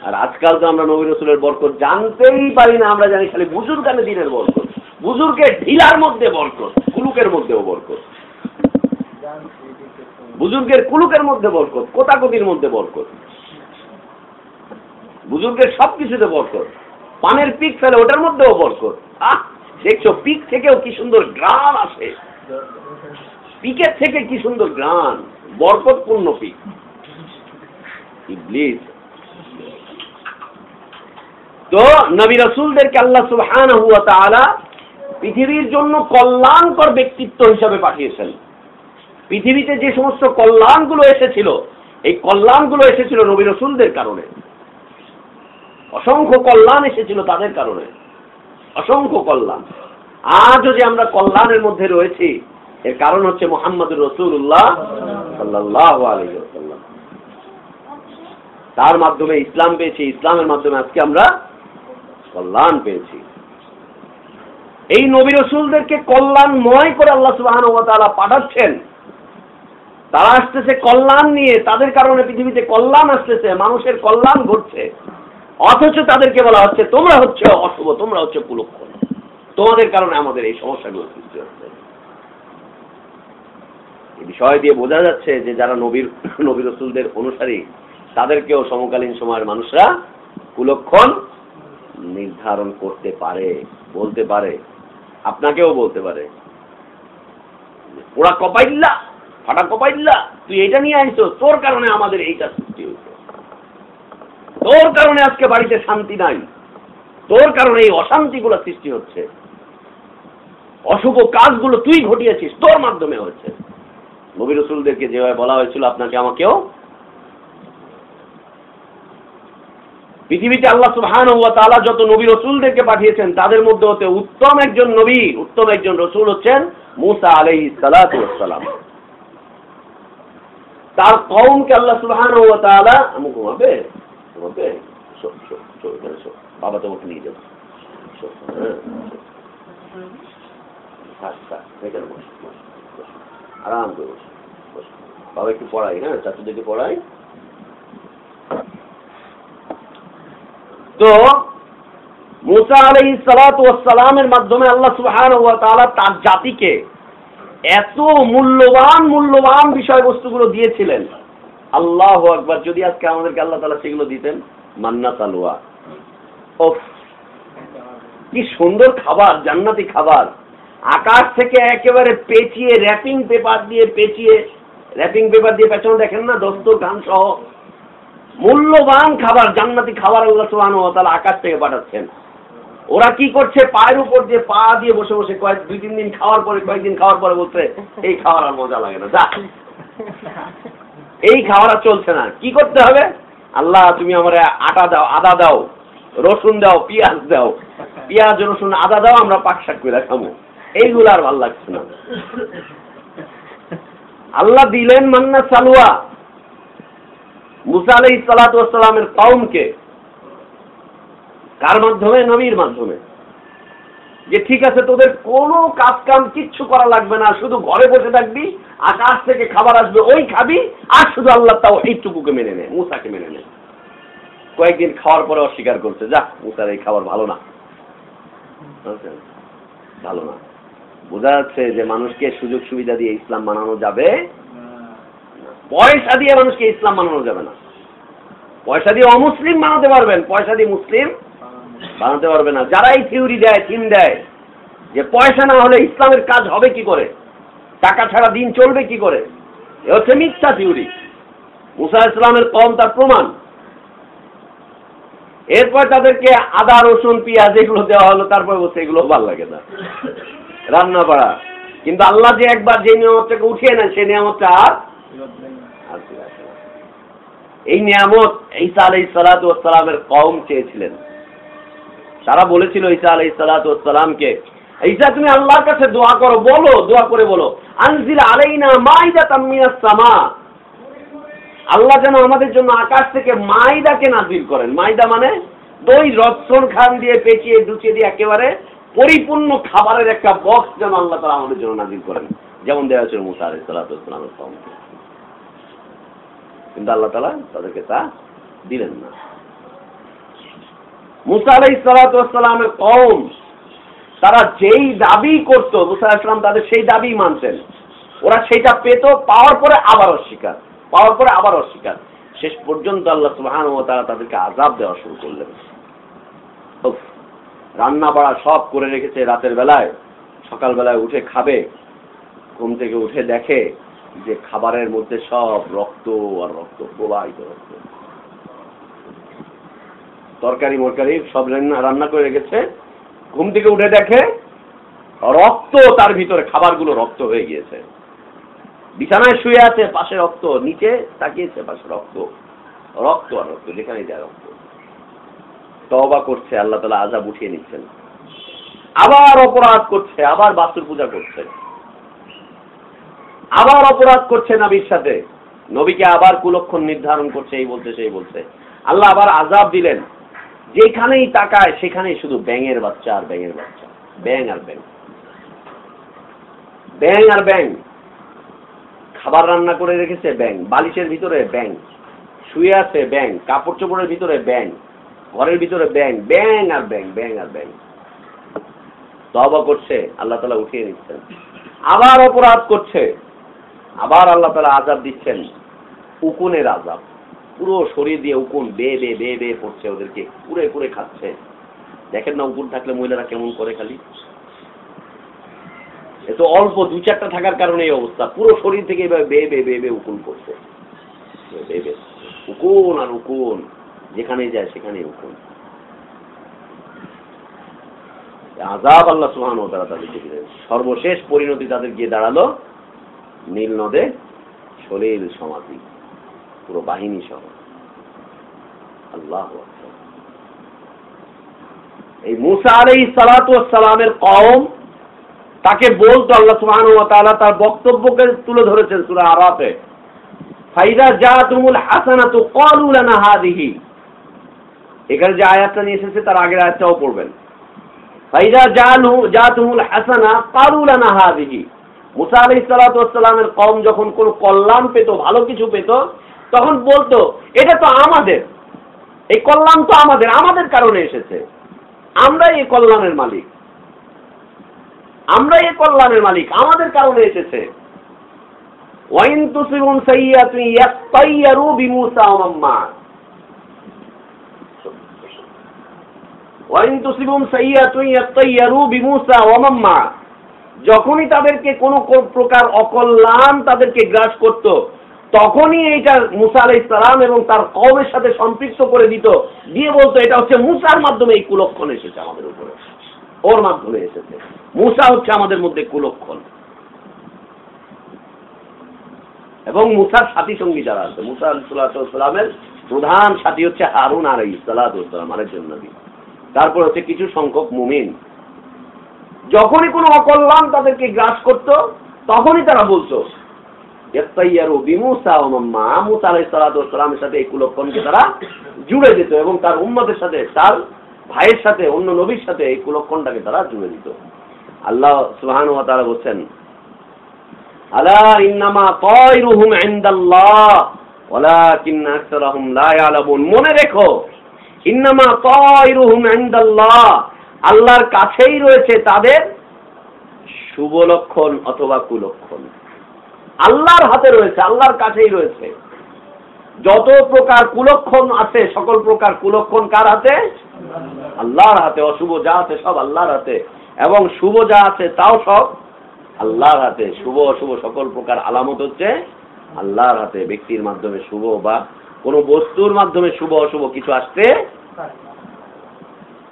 আর আজকাল তো আমরা রসুলের বরকত জানতেই পারি না, আমরা জানি খালি বুজুর্গানে দিনের বরকত। ঢিলার মধ্যে বরকত, কুলুকের মধ্যেও বরকত। বুজুর্গের কুলুকের মধ্যে বরকত কোতাকতির মধ্যে বরকত। বুজুর্গের বরকত। পানের পিক ফেলে ওটার মধ্যেও বরকত। আহ! দেখছ, পিক থেকেও কি সুন্দর গ্রান আসে? পিকের থেকে কি সুন্দর গ্রান বরকতপূর্ণ পিক। ইবলিস তো নবী রাসূলদেরকে আল্লাহ সুবহানাহু ওয়া তাআলা পৃথিবীর জন্য কল্যাণকর ব্যক্তিত্ব হিসাবে পাঠিয়েছেন। পৃথিবীতে যে সমস্ত কল্যাণগুলো এসেছিল, এই কল্যাণগুলো এসেছিল নবী রসুলদের কারণে। অসংখ্য কল্যাণ এসেছিল তাদের কারণে। অসংখ্য কল্যাণ। আজও যে আমরা কল্যাণের মধ্যে রয়েছি, এর কারণ হচ্ছে মোহাম্মদ রসুল্লাহ সাল্লাহ আলহিহাল্লাম তার মাধ্যমে ইসলাম পেয়েছি, ইসলামের মাধ্যমে আজকে আমরা কল্যাণ পেয়েছি। এই নবী রসুলদেরকে কল্যাণময় করে আল্লাহ সুবাহ পাঠাচ্ছেন। তারা আসতেছে কল্যাণ নিয়ে, তাদের কারণে পৃথিবীতে কল্যাণ আসতেছে, মানুষের কল্যাণ ঘটছে। অথচ তাদেরকে বলা হচ্ছে, তোমরা হচ্ছে অশুভ, তোমরা হচ্ছে কুলক্ষণ তোমাদের কারণে আমাদের এই সমস্যাগুলো সৃষ্টি হচ্ছে। এই বিষয় দিয়ে বোঝা যাচ্ছে যে যারা নবীর নবী রসুলদের অনুসারী, তাদেরকেও সমকালীন সময়ের মানুষরা কুলক্ষণ নির্ধারণ করতে পারে, বলতে পারে, আপনাকেও বলতে পারে। ওরা কপাইল্লা, ফাটা কপাইল্লা, তুই এটা নিয়ে আইছো তোর কারণে আমাদের এইটা সৃষ্টি হয়েছে। তোর কারণে আজকে বাড়িতে শান্তি নাই। তোর কারণে এই অশান্তিগুলো সৃষ্টি হচ্ছে। অশুভ কাজগুলো তুই ঘটিয়েছিস, তোর মাধ্যমে হচ্ছে নবী রসুলদেরকে যেভাবে বলা হয়েছিল, আপনাকে আমাকেও? পৃথিবীতে আল্লাহ সুবহান ওয়া তাআলা যত নবী রসুলদেরকে পাঠিয়েছেন, তাদের মধ্যে হতে উত্তম একজন নবী, উত্তম একজন রসুল হচ্ছেন মুসা আলাইহিস সালাতু ওয়াস সালাম। তার কওমকে আল্লাহ সুবহান ওয়া তাআলা আমি ঘুমাবে? শো। বাবা তোমাকে নিয়ে যাব। আরাম করে। বাবা একটু পড়াই হ্যাঁ পড়াই তো, মুসা সালামের মাধ্যমে আল্লাহ তাআলা তার জাতিকে এত মূল্যবান মূল্যবান বিষয়বস্তুগুলো দিয়েছিলেন আল্লাহ আকবার, যদি আজকে আমাদেরকে আল্লাহ তাআলা সেগুলো দিতেন, মান্না তালুয়া ও কি সুন্দর খাবার, জান্নাতি খাবার। আকাশ থেকে একেবারে পেঁচিয়ে র্যাপিং পেপার দিয়ে পেঁচিয়ে র্যাপিং পেপার দিয়ে পেছনে দেখেন না, দোস্ত, গান সহ। মূল্যবান খাবার, জান্নাতি খাবার আল্লাহ সুবহানাহু ওয়া তাআলা আকাশ থেকে পাঠাচ্ছেন। ওরা কি করছে? পায়ের উপর দিয়ে পা দিয়ে বসে বসে কয়েক, দুই, তিন দিন খাওয়ার পরে, কয়েকদিন খাওয়ার পরে বলছে, এই খাওয়ার আর মজা লাগে না, যা। এই খাওয়ার আর চলছে না। কি করতে হবে? আল্লাহ, তুমি আমার আটা দাও, আদা দাও, রসুন দাও, পেঁয়াজ দাও। পেঁয়াজ, রসুন, আদা দাও, আমরা পাক শাক করে খাব এইগুলো আর ভালো লাগছে না। আল্লাহ দিলেন মান্না সালুয়া। মুসা আলাই সালাতামের কওমকে। কার মাধ্যমে? নবীর মাধ্যমে। যে ঠিক আছে, তোদের কোনো কাজ কাম কিচ্ছু করা লাগবে না, শুধু ঘরে বসে থাকবি আকাশ থেকে খাবার আসবে, ওই খাবি, আর শুধু আল্লাহ তাও এইটুকুকে মেনে নে, মুসাকে মেনে নে। কয়েকদিন খাওয়ার পরে অস্বীকার করছে, যা, মুসার এই খাবার ভালো না। ভালো না। বোঝা যাচ্ছে যে মানুষকে সুযোগ সুবিধা দিয়ে ইসলাম মানানো যাবে পয়সা দিয়ে মানুষকে ইসলাম মানানো যাবে না। পয়সা দিয়ে অমুসলিম বানাতে পারবেন, পয়সা দিয়ে মুসলিম বানাতে পারবে না। যারা এই থিওরি দেয়, থিম দেয়, যে পয়সা না হলে ইসলামের কাজ হবে কি করে? টাকা ছাড়া দিন চলবে কি করে? এ হচ্ছে মিথ্যা থিওরি মুসা ইসলামের কম তার প্রমাণ। এরপর তাদেরকে আদা, রসুন, পেঁয়াজ এগুলো দেওয়া হলো, তারপর বলছে এগুলো ভালো লাগে না। রান্না করা। কিন্তু আল্লাহ যে একবার যে নিয়ামতটাকে উঠিয়ে নেন সেই নিয়ামতটা আর। এই নিয়ামত ঈসা আলাই সালাতামের কম চেয়েছিলেন। তারা বলেছিল ঈসা আলাই সালাতামকে ঈসা তুমি আল্লাহর কাছে দোয়া করো, বলো, দোয়া করে বলো। আনজিল আলাইনা মাইদা তামিয়াস সামা। আল্লাহ যেন আমাদের জন্য আকাশ থেকে মাইদাকে নাজিল করেন। মাইদা মানে দই, রসন খান দিয়ে পেঁচিয়ে ডুচিয়ে দিয়ে একেবারে পরিপূর্ণ খাবারের একটা বক্স যেন আল্লাহ তারা আমাদের জন্য নাজিল করেন। যেমন দেওয়া হয়েছিল মুসা আলাই সালাতামের কমকে কিন্তু আল্লাহ তালা তাদেরকে তা দিলেন না। মুসা আলাই সালাতামের কম তারা যেই দাবি করত, মুসা ইসলাম তাদের সেই দাবি মানতেন। ওরা সেইটা পেত, পাওয়ার পরে আবার অস্বীকার। পাওয়ার পরে আবার অস্বীকার। শেষ পর্যন্ত আল্লাহ সুবহান ও তারা তাদেরকে আজাব দেওয়া শুরু করলেন। রান্না বাড়া সব করে রেখেছে রাতের বেলায়। সকাল বেলায় উঠে খাবে, ঘুম থেকে উঠে দেখে যে খাবারের মধ্যে সব রক্ত আর রক্ত, প্রবাহিত রক্ত। তরকারি মরকারি সব রান্না রান্না করে রেখেছে। ঘুম থেকে উঠে দেখে রক্ত তার ভিতরে, খাবারগুলো রক্ত হয়ে গিয়েছে। বিছানায় শুয়ে আছে, পাশে রক্ত, নিচে তাকিয়েছে, পাশে রক্ত। রক্ত আর রক্ত যেখানে যায় রক্ত। তবা করছে, আল্লাহ তালা আজাব উঠিয়ে নিচ্ছেন। আবার অপরাধ করছে, আবার বাস্তুর পূজা করছে। আবার অপরাধ করছে নবীর সাথে। নবীকে আবার কুলক্ষণ নির্ধারণ করছে, এই বলছে, সেই বলছে। আল্লাহ আবার আজাব দিলেন। যেখানেই তাকায়, সেখানেই শুধু ব্যাঙের বাচ্চা আর ব্যাঙের বাচ্চা। ব্যাং আর ব্যাং ব্যাং আর ব্যাং খাবার রান্না করে রেখেছে ব্যাং বালিশের ভিতরে ব্যাং শুয়ে আছে ব্যাং কাপড় চোপড়ের ভিতরে ব্যাং ঘরের ভিতরে ব্যাং ব্যাং আর ব্যাং ব্যাং আর ব্যাং তবা করছে, আল্লাহ তালা উঠিয়ে নিচ্ছেন। আবার অপরাধ করছে। আবার আল্লাহ তালা আজাব দিচ্ছেন। উকুনের আজাব পুরো শরীর দিয়ে উকুন, বে বে বে বে পড়ছে ওদেরকে। পুরে পুরে খাচ্ছে। দেখেন না উকুন থাকলে মহিলারা কেমন করে খালি? এ তো অল্প দু চারটা থাকার কারণে এই অবস্থা। পুরো শরীর থেকে এভাবে বে বে বে বে উকুন করছে। উকুন আর উকুন। যেখানে যায় সেখানে উকুন। আজাব আল্লাহ সুহান ও তারা তাদেরকে দিলেন। সর্বশেষ পরিণতি তাদের গিয়ে দাঁড়াল নীল নদে সলিল সমাধি। পুরো বাহিনী সহ। আল্লাহ এই মুসা আলাই সালামের কম তাকে বলতো আল্লাহ তাআলা তার বক্তব্যকে তুলে ধরেছেন সূরা আরাফে। ফাইদা জাতুমুল হাসানাতু ক্বালু লানা হাদিহি। এখানে যে আয়াতটা নিয়ে এসেছে, তার আগের আয়াতটাও পড়বেন। ফাইদা জালু জাতুমুল হাসানা ক্বালু লানা হাদিহি। মুসা আলাইহিস সালাতু ওয়াসসালামের কম যখন কোন কল্যাণ পেত, ভালো কিছু পেত তখন বলতো, এটা তো আমাদের। এই কল্যাণ তো আমাদের আমাদের কারণে এসেছে। আমরাই এই কল্যাণের মালিক। আমরাই এই কল্যাণের মালিক, আমাদের কারণে এসেছে। যখনই তাদেরকে কোনো প্রকার অকল্যাণ তাদেরকে গ্রাস করত তখনই এইটা মুসা আলাইহিস সালাম এবং তার কওমের সাথে সম্পৃক্ত করে দিত। দিয়ে বলতো, এটা হচ্ছে মুসার মাধ্যমে এই কুলক্ষণ এসেছে আমাদের উপরে। ওর মাধ্যমে এসেছে। মুসা হচ্ছে আমাদের মধ্যে কুলক্ষণ। এবং মুসার সাথী সঙ্গী যারা আছে, মুসা সালামের প্রধান সাথী হচ্ছে হারুন আর সালাম, আরেকজন নবী। তারপর হচ্ছে কিছু সংখ্যক মুমিন। যখনই কোনো অকল্যাণ তাদেরকে গ্রাস করত, তখনই তারা বলতো জুড়ে দিত এবং তার সাথে, তার ভাইয়ের সাথে, অন্য নবীর সাথে এই কুলক্ষণটাকে তারা জুড়ে দিত। আল্লাহ মনে রেখো, ইন্নামা আল্লাহর কাছেই রয়েছে তাদের শুভ লক্ষণ অথবা কুলক্ষণ। আল্লাহর হাতে রয়েছে, আল্লাহর কাছেই রয়েছে। যত প্রকার কুলক্ষণ আছে, সকল প্রকার কুলক্ষণ কার হাতে? আল্লাহর হাতে, অশুভ যা আছে সব আল্লাহর হাতে। এবং শুভ যা আছে তাও সব আল্লাহর হাতে। শুভ, অশুভ সকল প্রকার আলামত হচ্ছে আল্লাহর হাতে। ব্যক্তির মাধ্যমে শুভ বা কোনো বস্তুর মাধ্যমে শুভ, অশুভ কিছু আসতে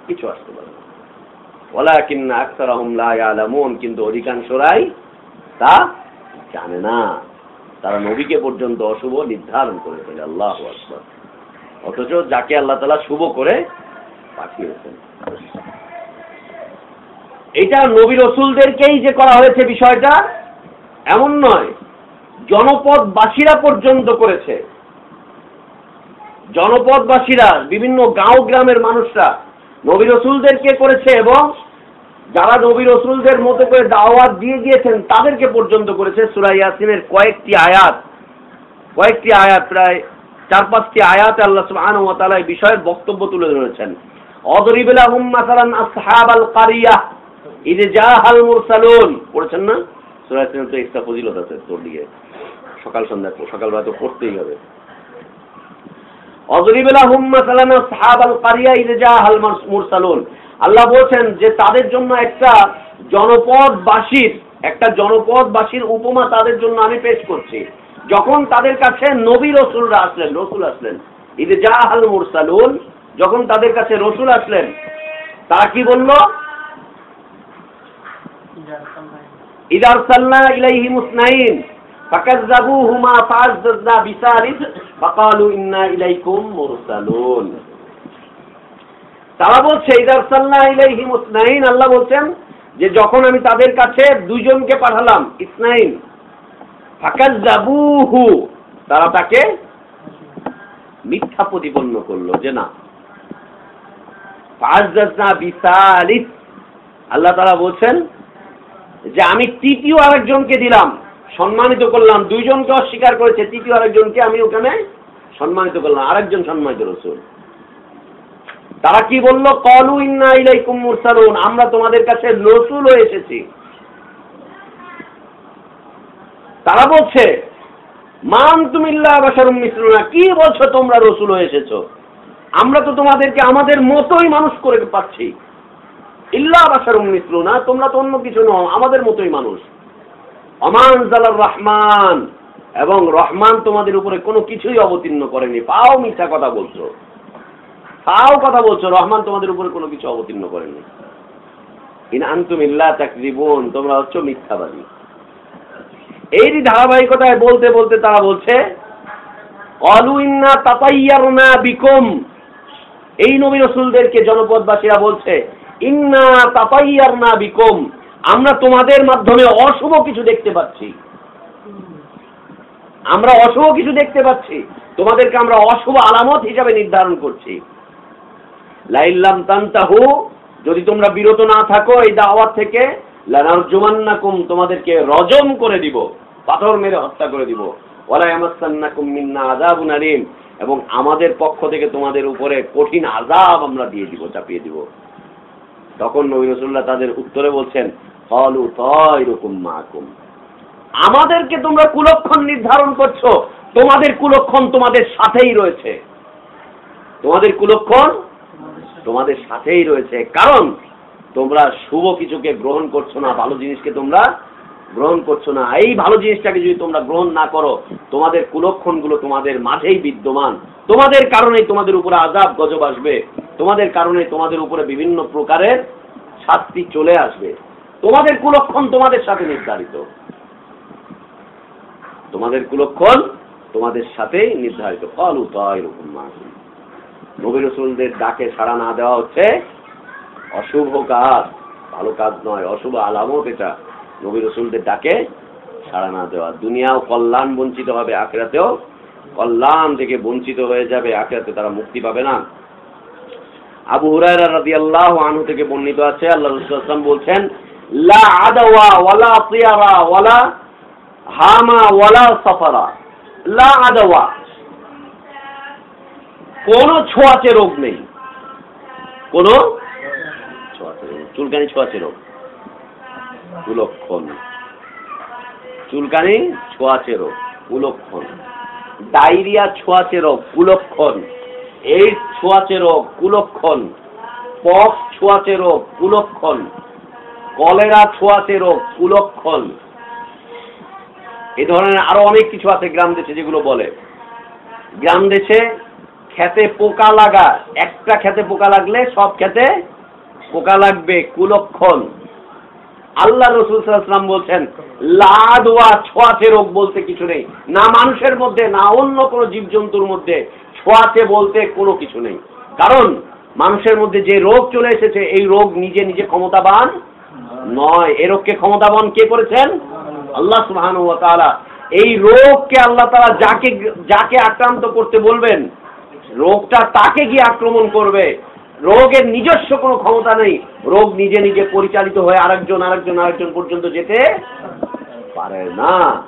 কিছু আসতে পারে ওয়ালাকিন আকসারাহুম লা ইয়ালামুন, কিন্তু অধিকাংশরাই তা জানে না। তারা নবীকে পর্যন্ত অশুভ নির্ধারণ করে ফেলে, আল্লাহ অথচ যাকে আল্লাহ তালা শুভ করে পাঠিয়েছেন। এটা নবী রসুলদেরকেই যে করা হয়েছে বিষয়টা, এমন নয়। জনপদবাসীরা পর্যন্ত করেছে। জনপদবাসীরা, বিভিন্ন গাঁও গ্রামের মানুষরা নবী রসুলদেরকে করেছে এবং যারা নবী রসুলদের মতো করে দাওয়াত দিয়ে গিয়েছেন, তাদেরকে পর্যন্ত করেছে সুরাই ইয়াসিনের কয়েকটি আয়াত। কয়েকটি আয়াত, প্রায় চার পাঁচটি আয়াতে আল্লাহ সুবহানাহু ওয়া তাআলা এই বিষয়ের বক্তব্য তুলে ধরেছেন। অদরিবিলা হুম মাসালান আসহাবাল কারিয়া ইদ জাহাল মুরসালুন। পড়েছেন না? সূরা ইয়াসিনের তো একটা ফজিলত আছে তোর দিকে। সকাল সন্ধ্যা সকালবেলা তো পড়তেই হবে। অজরিবেলা হুম মাসালান আসহাবাল কারিয়া ইদ জাহাল মুরসালুন। আল্লাহ বলছেন যে তাদের জন্য একটা জনপদবাসীর একটা জনপদবাসীর উপমা তাদের জন্য আমি পেশ করছি। যখন তাদের কাছে নবী রসুলরা আসলেন, রসুল আসলেন ঈদে জাহাল মুরসালুন, যখন তাদের কাছে রসুল আসলেন, তারা কি বলল? ইদার সাল্লা ইলাইহি মুসনাইন ফাকাজ্জাবুহুমা ফাআজ্জাজনা বিসালিস ফাকালু ইন্না ইলাইকুম মুরসালুন। তারা বলছে আল্লাহ বলছেন যে যখন আমি তাদের কাছে দুইজনকে পাঠালাম, ইসনাইন, ফাকাজ্জাবুহু, তারা তাকে মিথ্যা প্রতিপন্ন করল যে না। আল্লাহ তারা বলছেন যে আমি তৃতীয় আরেকজনকে দিলাম, সম্মানিত করলাম, দুইজনকে অস্বীকার করেছে, তৃতীয় আরেকজনকে আমি ওখানে সম্মানিত করলাম, আরেকজন সম্মানিত রসুল। তারা কি বলল? কলু ইন্না আমরা তোমাদের কাছে রসুল হয়ে এসেছি। তারা বলছে মান তুমিল্লা বাসারুম মিশ্রুনা কি বলছো তোমরা রসুল হয়ে এসেছ? আমরা তো তোমাদেরকে আমাদের মতোই মানুষ করে পাচ্ছি। ইল্লা বাসারুম মিশ্রুনা তোমরা তো অন্য কিছু নও, আমাদের মতোই মানুষ। অমান জালার রহমান, এবং রহমান তোমাদের উপরে কোনো কিছুই অবতীর্ণ করেনি। পাও মিথ্যা কথা বলছো। তাও কথা বলছো, রহমান তোমাদের উপরে কোনো কিছু অবতীর্ণ করেনি। ইন আন্তুম ইল্লা তাকরিবুন তোমরা হচ্ছ মিথ্যাবাদী। এই যে ধারাবাহিকতায় বলতে বলতে তারা বলছে অলু ইন্না তাতাইয়ারনা বিকুম। এই নবী রসুলদেরকে জনপদবাসীরা বলছে, ইন্না তাতাইয়ারনা বিকুম, আমরা তোমাদের মাধ্যমে অশুভ কিছু দেখতে পাচ্ছি। আমরা অশুভ কিছু দেখতে পাচ্ছি। তোমাদেরকে আমরা অশুভ আলামত হিসাবে নির্ধারণ করছি। লাইল্লাম তান্তাহু, যদি তোমরা বিরত না থাকো এই দাওয়াত থেকে, লানারজুমান্নাকুম, তোমাদেরকে রজম করে দিব, পাথর মেরে হত্যা করে দিব। ইয়ামাসসান্নাকুম মিন্না আযাবুন আলীম, এবং আমাদের পক্ষ থেকে তোমাদের উপরে কঠিন আযাব আমরা দিয়ে দিব, চাপিয়ে দিব। তখন নবী রাসূলুল্লাহ তাদের উত্তরে বলছেন ক্বালু তায়রুকুম মাকুম। আমাদেরকে তোমরা কুলক্ষণ নির্ধারণ করছ, তোমাদের কুলক্ষণ তোমাদের সাথেই রয়েছে। তোমাদের কুলক্ষণ তোমাদের সাথেই রয়েছে। কারণ তোমরা শুভ কিছুকে গ্রহণ করছ না, ভালো জিনিসকে তোমরা গ্রহণ করছ না। এই ভালো জিনিসটাকে যদি তোমরা গ্রহণ না করো, তোমাদের কুলক্ষণগুলো তোমাদের মাঝেই বিদ্যমান। তোমাদের কারণেই তোমাদের উপরে আজাব গজব আসবে। তোমাদের কারণে তোমাদের উপরে বিভিন্ন প্রকারের শাস্তি চলে আসবে। তোমাদের কুলক্ষণ তোমাদের সাথে নির্ধারিত। তোমাদের কুলক্ষণ তোমাদের সাথেই নির্ধারিত। কলু তয় রকম নবী রসুলদের ডাকে সাড়া না দেওয়া হচ্ছে। অশুভ কাজ, ভালো কাজ নয়, অশুভ আলামত এটা নবী রসুলদের ডাকে সাড়া না দেওয়া। দুনিয়াও কল্যাণ বঞ্চিত হবে আখেরাতেও। কল্যাণ থেকে বঞ্চিত হয়ে যাবে আখেরাতে, তারা মুক্তি পাবে না। আবু হুরায়রা থেকে বর্ণিত আছে, আল্লাহ রাসূল সাল্লাল্লাহু আলাইহি ওয়াসাল্লাম বলছেন, লা হামা লা কোন ছোঁয়াচে রোগ নেই। কোন চুলকানি ছোঁয়াচে রোগ। কুলক্ষণ চুলকানি ছোঁয়াচে রোগ। কুলক্ষণ ডায়রিয়া ছোঁয়াচে রোগ। কুলক্ষণ এইডস ছোঁয়াচে রোগ। কুলক্ষণ পক্স ছোঁয়াচে রোগ। কুলক্ষণ কলেরা ছোঁয়াচে রোগ। কুলক্ষণ এই ধরনের আরও অনেক কিছু আছে গ্রাম দেশে যেগুলো বলে। গ্রাম দেশে খেতে পোকা লাগা, একটা খেতে পোকা লাগলে সব খেতে পোকা লাগবে, কুলক্ষণ। আল্লাহ রসুল সাল্লাম বলছেন লাদওয়া ছোঁয়াচে রোগ বলতে কিছু নেই। না মানুষের মধ্যে, না অন্য কোনো জীবজন্তুর মধ্যে ছোঁয়াচে বলতে কোনো কিছু নেই। কারণ মানুষের মধ্যে যে রোগ চলে এসেছে, এই রোগ নিজে নিজে ক্ষমতাবান নয়। এ রোগকে ক্ষমতাবান কে করেছেন? আল্লাহ তাআলা। এই রোগকে আল্লাহ তারা যাকে যাকে আক্রান্ত করতে বলবেন রোগটা তাকে গিয়ে আক্রমণ করবে। রোগের নিজস্ব কোনো ক্ষমতা নেই। রোগ নিজে নিজে পরিচালিত হয়ে আরেকজন আরেকজন আরেকজন পর্যন্ত যেতে পারে না।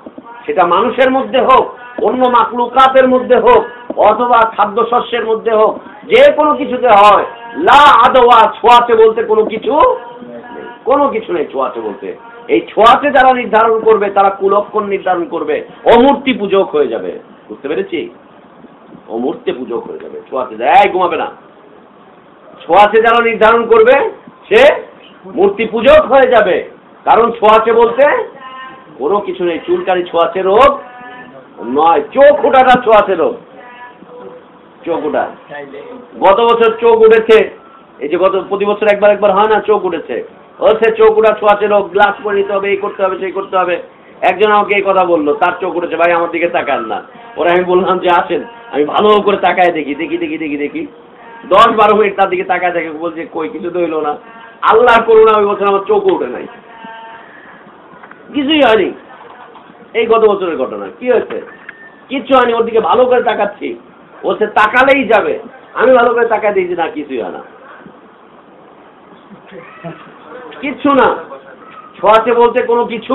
সেটা মানুষের মধ্যে হোক, অন্য মাকলুকাতের মধ্যে হোক, অথবা খাদ্যশস্যের মধ্যে হোক, যে কোনো কিছুতে হয়। লা আদওয়া ছোঁয়াতে বলতে কোনো কিছু কোনো কিছু নেই ছোঁয়াতে বলতে। এই ছোঁয়াতে যারা নির্ধারণ করবে, তারা কুলক্ষণ নির্ধারণ করবে। অমূর্তি পূজক হয়ে যাবে। বুঝতে পেরেছি? অমূর্তি পুজো হয়ে যাবে। ছোঁয়াতে দেয় ঘুমাবে না। ছোঁয়াচে যারা নির্ধারণ করবে, সে মূর্তি পূজক হয়ে যাবে। কারণ ছোঁয়াচে বলতে কোনো কিছু নেই। চুলকানি ছোঁয়াচে রোগ? নয়, চোখ ওঠাটা ছোঁয়াচে রোগ। চোখ ওঠা গত বছর চোখ উঠেছে। এই যে গত প্রতি বছর একবার একবার হয় না, চোখ উঠেছে। ও সে চোখ উঠা ছোঁয়াচে রোগ। গ্লাস করে নিতে হবে, এই করতে হবে, সেই করতে হবে। একজন আমাকে এই কথা বলল, তার চোখ উঠেছে, ভাই, আমার দিকে তাকান না। ওরা আমি বললাম যে, আসেন। আমি ভালো করে তাকায় দেখি দেখি দেখি দেখি দেখি। দশ বারো মিনিট তার দিকে তাকায় দেখে বলছে, কই, কিছু তো হইল না। আল্লাহ করুন আমি বলছিলাম, আমার চোখ উঠে নাই। কিছুই হয়নি। এই গত বছরের ঘটনা। কি হয়েছে? কিচ্ছু হয়নি, ওর দিকে ভালো করে তাকাচ্ছি। সে তাকালেই যাবে। আমি ভালো করে তাকায় দিয়েছি না, কিছুই হয় না। কিচ্ছু না। ছোঁয়াচে বলতে কোনো কিছু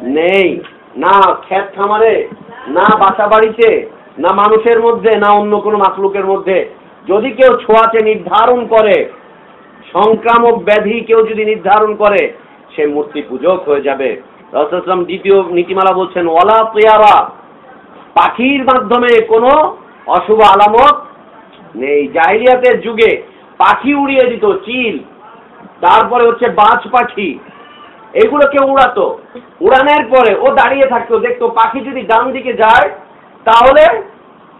নেই, না খ্যাত খামারে, না বাসা বাড়িতে, না মানুষের মধ্যে, না অন্য কোনো মাকলুকের মধ্যে। যদি কেউ ছোঁয়াচে নির্ধারণ করে, সংক্রামক ব্যাধি কেউ যদি নির্ধারণ করে, সে মূর্তি পূজক হয়ে যাবে। রসম দ্বিতীয় নীতিমালা বলছেন, ওয়ালা পেয়ারা পাখির মাধ্যমে কোনো অশুভ আলামত নেই। জাহিলিয়াতের যুগে পাখি উড়িয়ে দিত, চিল। তারপরে হচ্ছে বাজ পাখি। এগুলো কেউ উড়াতো। উড়ানোর পরে ও দাঁড়িয়ে থাকতো, দেখতো পাখি যদি ডান দিকে যায়, তাহলে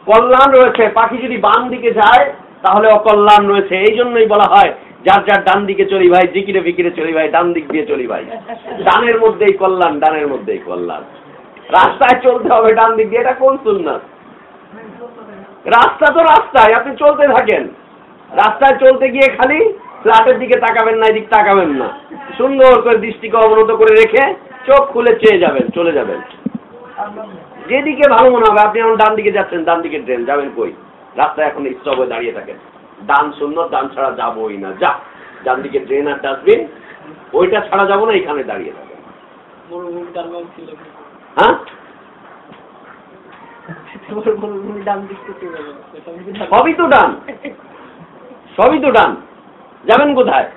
কল্যাণ রয়েছে। পাখি যদি বাম দিকে যায়, তাহলে অকল্যাণ রয়েছে। এই জন্যই বলা হয়, যার যার ডান দিকে চলি ভাই, জিকিরে ফিকিরে চলি ভাই, ডান দিক দিয়ে চলি ভাই। ডানের মধ্যেই কল্যাণ, ডানের মধ্যেই কল্যাণ। রাস্তায় চলতে হবে ডান দিক দিয়ে, এটা কোন সুন্নাত? রাস্তা তো রাস্তায়, আপনি চলতে থাকেন। রাস্তায় চলতে গিয়ে খালি ফ্ল্যাটের দিকে তাকাবেন না এদিক তাকাবেন না। সুন্দর করে দৃষ্টিকে অবনত করে রেখে চোখ খুলে চেয়ে যাবেন চলে যাবেন। যেদিকে ভালো মনে হবে আপনি এখন ডান দিকে যাচ্ছেন ডান দিকে ট্রেন যাবেন কই? রাস্তায় এখন স্টপ হয়ে দাঁড়িয়ে থাকেন। ডান শূন্য ডান ছাড়া যাবোই না। যা ডান দিকে ট্রেন আর ডাস্টবিন ওইটা ছাড়া যাব না এখানে দাঁড়িয়ে থাকেন। হ্যাঁ। সবই তো ডান। সবই তো ডান। যাবেন কোথায়?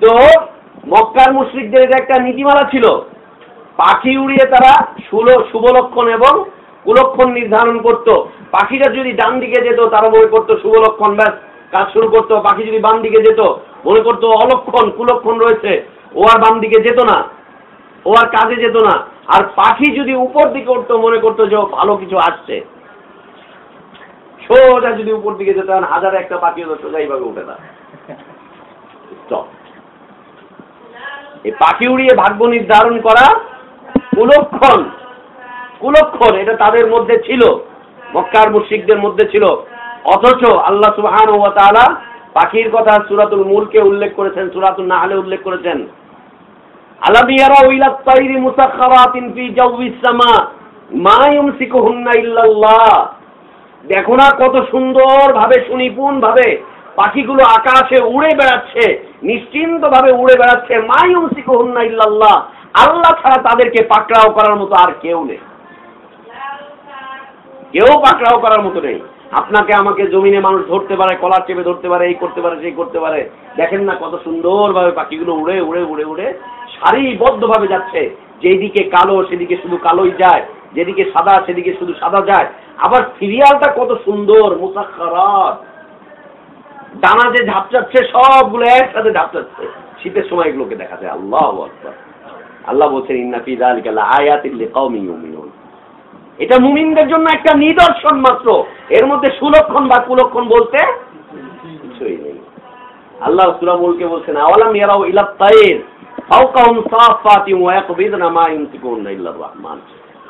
তো মক্কার মুশ্রিকদের এটা একটা নীতিমালা ছিল, পাখি উড়িয়ে তারা শুভ শুভ লক্ষণ এবং কুলক্ষণ নির্ধারণ করত। পাখিটা যদি ডান দিকে যেত, তারা মনে করতো শুভ লক্ষণ ব্যাস, কাজ শুরু করতো। পাখি যদি বাম দিকে যেত, মনে করতো অলক্ষণ, কুলক্ষণ রয়েছে। ও আর বাম দিকে যেত না। ও আর কাজে যেত না। আর পাখি যদি উপর দিকে উঠতো, মনে করতো যে ভালো কিছু আসছে। সোজা যদি উপর দিকে যেত তখন হাজারে একটা পাখি হতো সোজা এইভাবে উঠে না. এই পাখি উড়িয়ে ভাগ্য নির্ধারণ করা কুলক্ষণ। কুলক্ষণ, এটা তাদের মধ্যে ছিল। মক্কার মুশরিকদের মধ্যে ছিল। অথচ আল্লাহ সুবহান ওয়া তাআলা পাখির কথা সূরাতুল মুলকে উল্লেখ করেছেন সূরাতুল নাহলে উল্লেখ করেছেন। আলাম ইয়ারাউ ইলা তাইরি মুসাখখারাতিন ফি জাওয়িস সামা, মা ইল্লাল্লাহ। দেখো না কত সুন্দর ভাবে সুনিপুণ ভাবে পাখিগুলো আকাশে উড়ে বেড়াচ্ছে নিশ্চিন্ত ভাবে উড়ে বেড়াচ্ছে। মা ইউমসিকুহুন্না ইল্লাল্লাহ। আল্লাহ ছাড়া তাদেরকে পাকড়াও করার মতো আর কেউ নেই। কেউ পাকড়াও করার মতো নেই। আপনাকে আমাকে জমিনে মানুষ ধরতে পারে, কলার চেপে ধরতে পারে, এই করতে পারে, সেই করতে পারে। দেখেন না কত সুন্দরভাবে পাখিগুলো উড়ে উড়ে উড়ে উড়ে সারিবদ্ধভাবে যাচ্ছে। যেদিকে কালো, সেদিকে শুধু কালোই যায়। যেদিকে সাদা, সেদিকে শুধু সাদা যায়। আবার সিরিয়ালটা কত সুন্দর মুসাক্ষারাত ডানা যে ঝাপচাচ্ছে সবগুলো একসাথে ঝাপচাচ্ছে শীতের সময় এগুলোকে দেখা যায়। আল্লাহ আল্লাহ বলছেন, ইন্না ফি যালিকা লাআয়াতিন ইউমিনুন। এটা মুমিনদের জন্য একটা নিদর্শন মাত্র। এর মধ্যে সুলক্ষণ বা কুলক্ষণ বলতে কিছুই নেই। আল্লাহ সূরা মুলকে বলছেন, আওয়ালাম ইয়ারাউ ইলা তাইর ফাওকাহুম সাফাতিন ওয়া ইয়াকবিদনা মা ইউমসিকুনা ইল্লা রহমান?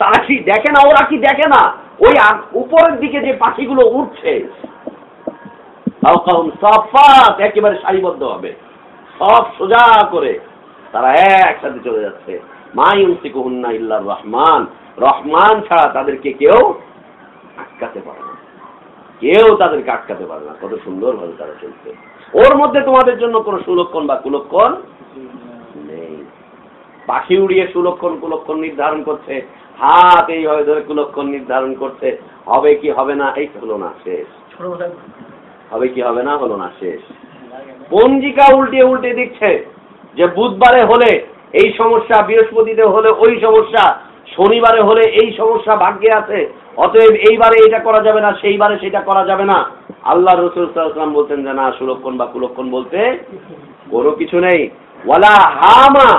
তারা কি দেখে না ওরা কি দেখে না? ওই উপরের দিকে যে পাখিগুলো উঠছে একেবারে সারিবদ্ধ হবে। সব সোজা করে তারা একসাথে চলে যাচ্ছে। মা ইউমসিকুহুন্না ইল্লা রহমান। রহমান ছাড়া তাদেরকে কেউ আটকাতে পারে না। কেউ তাদেরকে আটকাতে পারে না। কত সুন্দর ভাবে তারা চলছে। ওর মধ্যে তোমাদের জন্য কোনো সুলক্ষণ বা কুলক্ষণ নেই। পাখি উড়িয়ে সুলক্ষণ কুলক্ষণ নির্ধারণ করছে। হাত এইভাবে ধরে কুলক্ষণ নির্ধারণ করতে হবে কি হবে না? এই হলো না শেষ। হবে কি হবে না? হলো না শেষ। পঞ্জিকা উল্টে উল্টে দিচ্ছে যে বুধবারে হলে এই সমস্যা বৃহস্পতিতে হলে ওই সমস্যা শনিবারে হলে এই সমস্যা ভাগ্যে আছে। অতএব এইবারে এটা করা যাবে না সেইবারে সেটা করা যাবে না। আল্লাহ রসুল সাল্লাম বলতেন যে না সুলক্ষণ বা কুলক্ষণ বলতে কোনো কিছু নেই। ওয়ালা হামা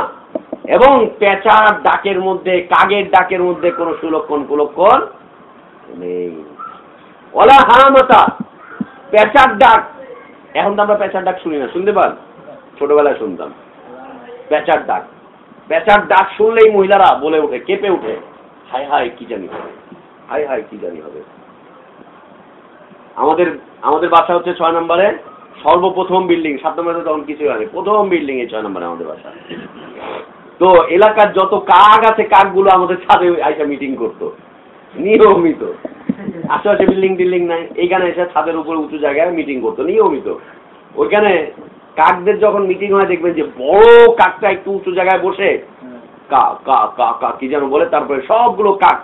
এবং পেঁচার ডাকের মধ্যে, কাগের ডাকের মধ্যে কোনো সুলক্ষণ কুলক্ষণ নেই। ওলা হামাতা পেঁচার ডাক। এখন তো আমরা পেঁচার ডাক শুনি না, শুনতে পান? ছোটবেলায় শুনতাম। পেঁচার ডাক। পেঁচার ডাক শুনলেই মহিলারা বলে ওঠে, কেঁপে ওঠে। হাই হাই কি জানি হবে? হাই হাই কি জানি হবে? আমাদের আমাদের বাসা হচ্ছে ছয় নম্বরে। সর্বপ্রথম বিল্ডিং, সাত নম্বরে তখন কিছু হয় প্রথম বিল্ডিং এ ছয় নম্বরে আমাদের বাসা। তো এলাকার যত কাক আছে কাকগুলো আমাদের ছাদে আইসা মিটিং করতো। নিয়মিত। আশেপাশে বিল্ডিং টিল্ডিং নাই এইখানে এসে ছাদের উপরে উঁচু জায়গায় মিটিং করতো নিয়মিত। ওইখানে কাকদের যখন মিটিং হয় দেখবেন যে বড় কাকটা একটু উঁচু জায়গায় বসে কা কা কা কা কি যেন বলে তারপরে সবগুলো কাক।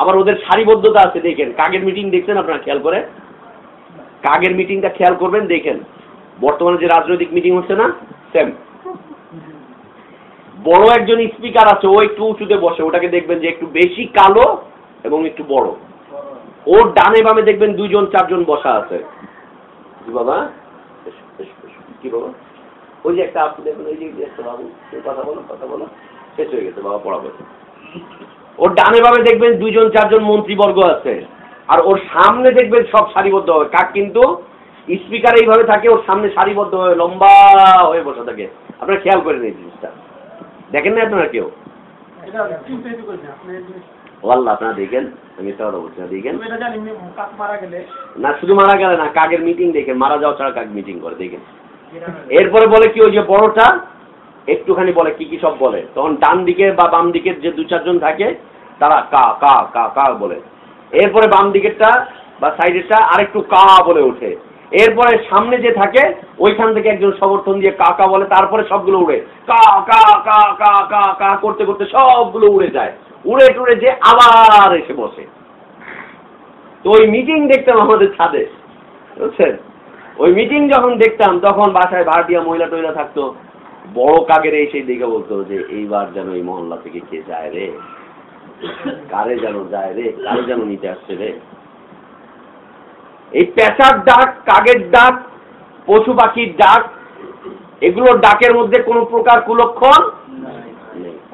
আবার ওদের সারিবদ্ধতা আছে দেখেন কাকের মিটিং দেখছেন আপনারা খেয়াল করে? কাকের মিটিংটা খেয়াল করবেন দেখেন। বর্তমানে যে রাজনৈতিক মিটিং হচ্ছে না সেম বড় একজন স্পিকার আছে, ও একটু উঁচুতে বসে, ওটাকে দেখবেন যে একটু বেশি কালো এবং একটু বড়। ওর ডানে বামে দেখবেন দুইজন, চারজন বসা আছে। বাবা। কি বাবা? ওই যে একটা আপনি দেখবেন ওই যে বাবু কথা বলো কথা বলো। শেষ হয়ে গেছে, বাবা পড়াবো ওর ডানে বামে দেখবেন দুইজন, চারজন মন্ত্রীবর্গ আছে। আর ওর সামনে দেখবেন সব সারিবদ্ধ হবে কাক কিন্তু? স্পিকার এইভাবে থাকে, ওর সামনে সারিবদ্ধ হয়ে লম্বা হয়ে বসে থাকে। আপনারা খেয়াল করে এই জিনিসটা। দেখেন না আপনারা কেউ? আপনারা দেখেন আমি একটা বলছি না দেখেন। না শুধু মারা গেলে না কাকের মিটিং দেখেন মারা যাওয়া ছাড়া কাক মিটিং করে দেখেন। এরপরে বলে কি ওই যে বড়টা একটুখানি বলে কি কি সব বলে। তখন ডান দিকে বা বাম দিকের যে দু চারজন থাকে তারা কা কা কা কা বলে। এরপরে বাম দিকেরটা বা সাইডেরটা আরেকটু কা বলে ওঠে। এরপরে সামনে যে থাকে, ওইখান থেকে একজন সমর্থন দিয়ে কা কা বলে, তারপরে সবগুলো উড়ে। কা কা কা কা কা কা করতে করতে সবগুলো উড়ে যায়। উড়ে টুড়ে যে আবার এসে বসে। তো ওই মিটিং দেখতাম আমাদের ছাদে, বুঝছেন? ওই মিটিং যখন দেখতাম, তখন বাসায় ভাড়াটিয়া মহিলা টহিলা থাকতো। বড় কাকের এসে দেখে বলতো যে, এইবার যেন এই মহল্লা থেকে কে যায় রে? কারে যেন যায় রে? কারে যেন নিতে আসছে রে? এই পেঁচার ডাক কাকের ডাক, পশু পাখির ডাক এগুলোর ডাকের মধ্যে কোনো প্রকার কুলক্ষণ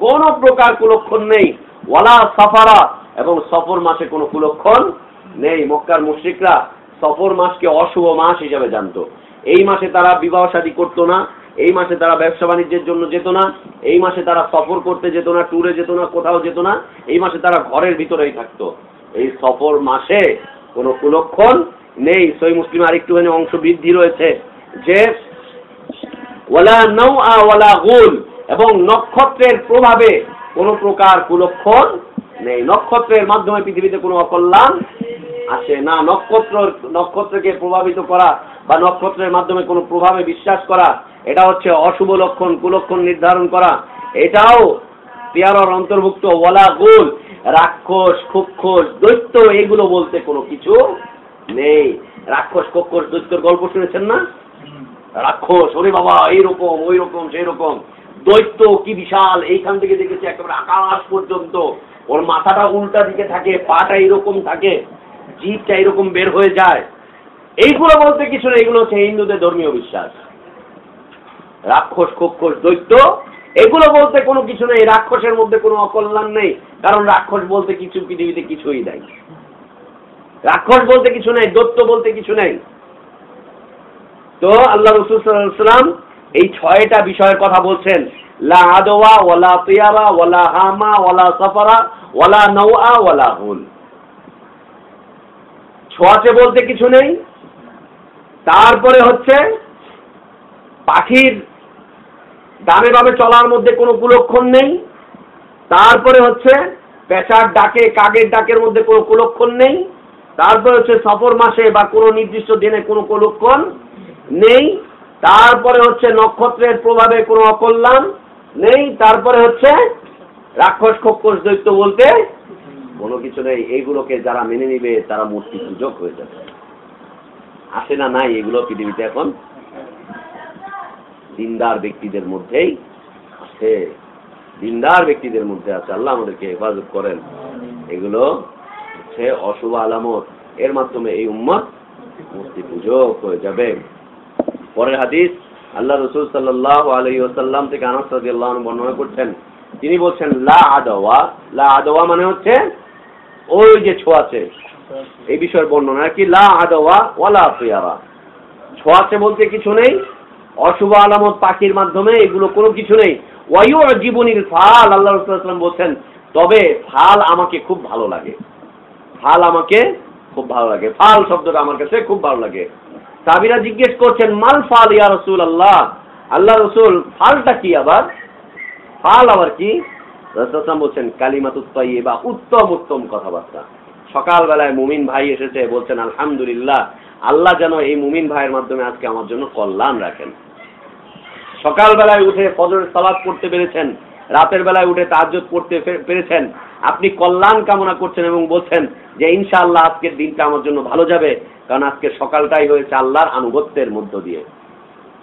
কোনো প্রকার কুলক্ষণ নেই। ওয়ালা সাফারা এবং সফর মাসে কোনো কুলক্ষণ নেই। মক্কার মুশ্রিকরা সফর মাসকে অশুভ মাস হিসাবে জানতো। এই মাসে তারা বিবাহ শাদী করতো না। এই মাসে তারা ব্যবসা বাণিজ্যের জন্য যেত না। এই মাসে তারা সফর করতে যেত না, ট্যুরে যেত না, কোথাও যেত না। এই মাসে তারা ঘরের ভিতরেই থাকতো। এই সফর মাসে কোনো কুলক্ষণ নেই, সই মুসলিম আরেকটুখানি অংশ বৃদ্ধি রয়েছে। যে ওয়ালা নৌ ওয়ালা গুল এবং নক্ষত্রের প্রভাবে কোনো প্রকার কুলক্ষণ নেই। নক্ষত্রের মাধ্যমে পৃথিবীতে কোনো অকল্যাণ আসে না। নক্ষত্র, নক্ষত্রকে প্রভাবিত করা বা নক্ষত্রের মাধ্যমে কোনো প্রভাবে বিশ্বাস করা, এটা হচ্ছে অশুভ লক্ষণ, কুলক্ষণ নির্ধারণ করা। এটাও পেয়ারর অন্তর্ভুক্ত ওয়ালা গুল, রাক্ষস খুক্ষস দৈত্য, এগুলো বলতে কোনো কিছু নেই। রাক্ষস কক্ষস দৈত্যর গল্প শুনেছেন না? রাক্ষস, ওরে বাবা, এইরকম ওই রকম সেই রকম দৈত্য কি বিশাল, এইখান থেকে দেখেছি একেবারে আকাশ পর্যন্ত। ওর মাথাটা উল্টা দিকে থাকে, পাটা এরকম থাকে, জিভটা এরকম বের হয়ে যায়। এইগুলো বলতে কিছু না এগুলো হচ্ছে হিন্দুদের ধর্মীয় বিশ্বাস। রাক্ষস খক্ষস দৈত্য, এগুলো বলতে কোনো কিছু নেই। রাক্ষসের মধ্যে কোনো অকল্যাণ নেই, কারণ রাক্ষস বলতে কিছু পৃথিবীতে কিছুই নাই। রাক্ষস বলতে কিছু নেই, দৈত্য বলতে কিছু নেই। তো আল্লাহ রসুল সাল্লাম এই ছয়টা বিষয়ের কথা বলছেন। লা আদওয়া, ওয়ালা তিয়ারা হামা, ওয়ালা সাফারা, ওয়ালা নৌআ ওয়ালা হুল। ছোঁয়াচে বলতে কিছু নেই। তারপরে হচ্ছে পাখির ডানে বামে চলার মধ্যে কোনো কুলক্ষণ নেই। তারপরে হচ্ছে পেঁচার ডাকে, কাকের ডাকের মধ্যে কোনো কুলক্ষণ নেই। তারপরে হচ্ছে সফর মাসে বা কোনো নির্দিষ্ট দিনে কোনো কুলক্ষণ নেই। তারপরে হচ্ছে নক্ষত্রের প্রভাবে কোনো অকল্যাণ নেই। তারপরে হচ্ছে রাক্ষস খক্ষস দৈত্য বলতে কোনো কিছু নেই। এইগুলোকে যারা মেনে নিবে, তারা মূর্তি পূজক হয়ে যাবে। আসে না নাই এগুলো পৃথিবীতে এখন? দিনদার ব্যক্তিদের মধ্যেই আছে দিনদার ব্যক্তিদের মধ্যে আছে। আল্লাহ আমাদেরকে হেফাজত করেন। এগুলো হচ্ছে অশুভ আলামত। এর মাধ্যমে এই উম্মত মূর্তি পূজক হয়ে যাবে। পরের হাদিস, আল্লাহ রসুল সাল্লাহ আলহি ওসাল্লাম থেকে আনাস বর্ণনা করছেন। তিনি বলছেন, লা আদওয়া। লা আদওয়া মানে হচ্ছে, ওই যে ছোঁয়াচে এই বিষয়ের বর্ণনা কি? লা আদওয়া ওয়ালা পিয়ারা ছোঁয়াচে বলতে কিছু নেই। অশুভ আলামত পাখির মাধ্যমে এগুলো কোনো কিছু নেই। ওয়াইউ জীবনীর ফাল, আল্লাহ রসুল্লাহাম বলছেন, তবে ফাল আমাকে খুব ভালো লাগে। ফাল আমাকে খুব ভালো লাগে। ফাল শব্দটা আমার কাছে খুব ভালো লাগে। সাবিরা জিজ্ঞেস করছেন, মাল ফাল ইয়া রসুল আল্লাহ আল্লাহ রসুল, ফালটা কি আবার? ফাল আবার কি? রসুলাম বলছেন কালিমাতুত্তাই বা উত্তম উত্তম কথাবার্তা। সকালবেলায় মুমিন ভাই এসেছে, বলছেন, আলহামদুলিল্লাহ, আল্লাহ যেন এই মুমিন ভাইয়ের মাধ্যমে আজকে আমার জন্য কল্যাণ রাখেন। সকালবেলায় উঠে ফজরের সালাদ পড়তে পেরেছেন, রাতের বেলায় উঠে তাজ্জত পড়তে পেরেছেন। আপনি কল্যাণ কামনা করছেন এবং বলছেন যে ইনশাআল্লাহ আজকের দিনটা আমার জন্য ভালো যাবে, কারণ আজকে সকালটাই হয়েছে আল্লাহর আনুগত্যের মধ্য দিয়ে।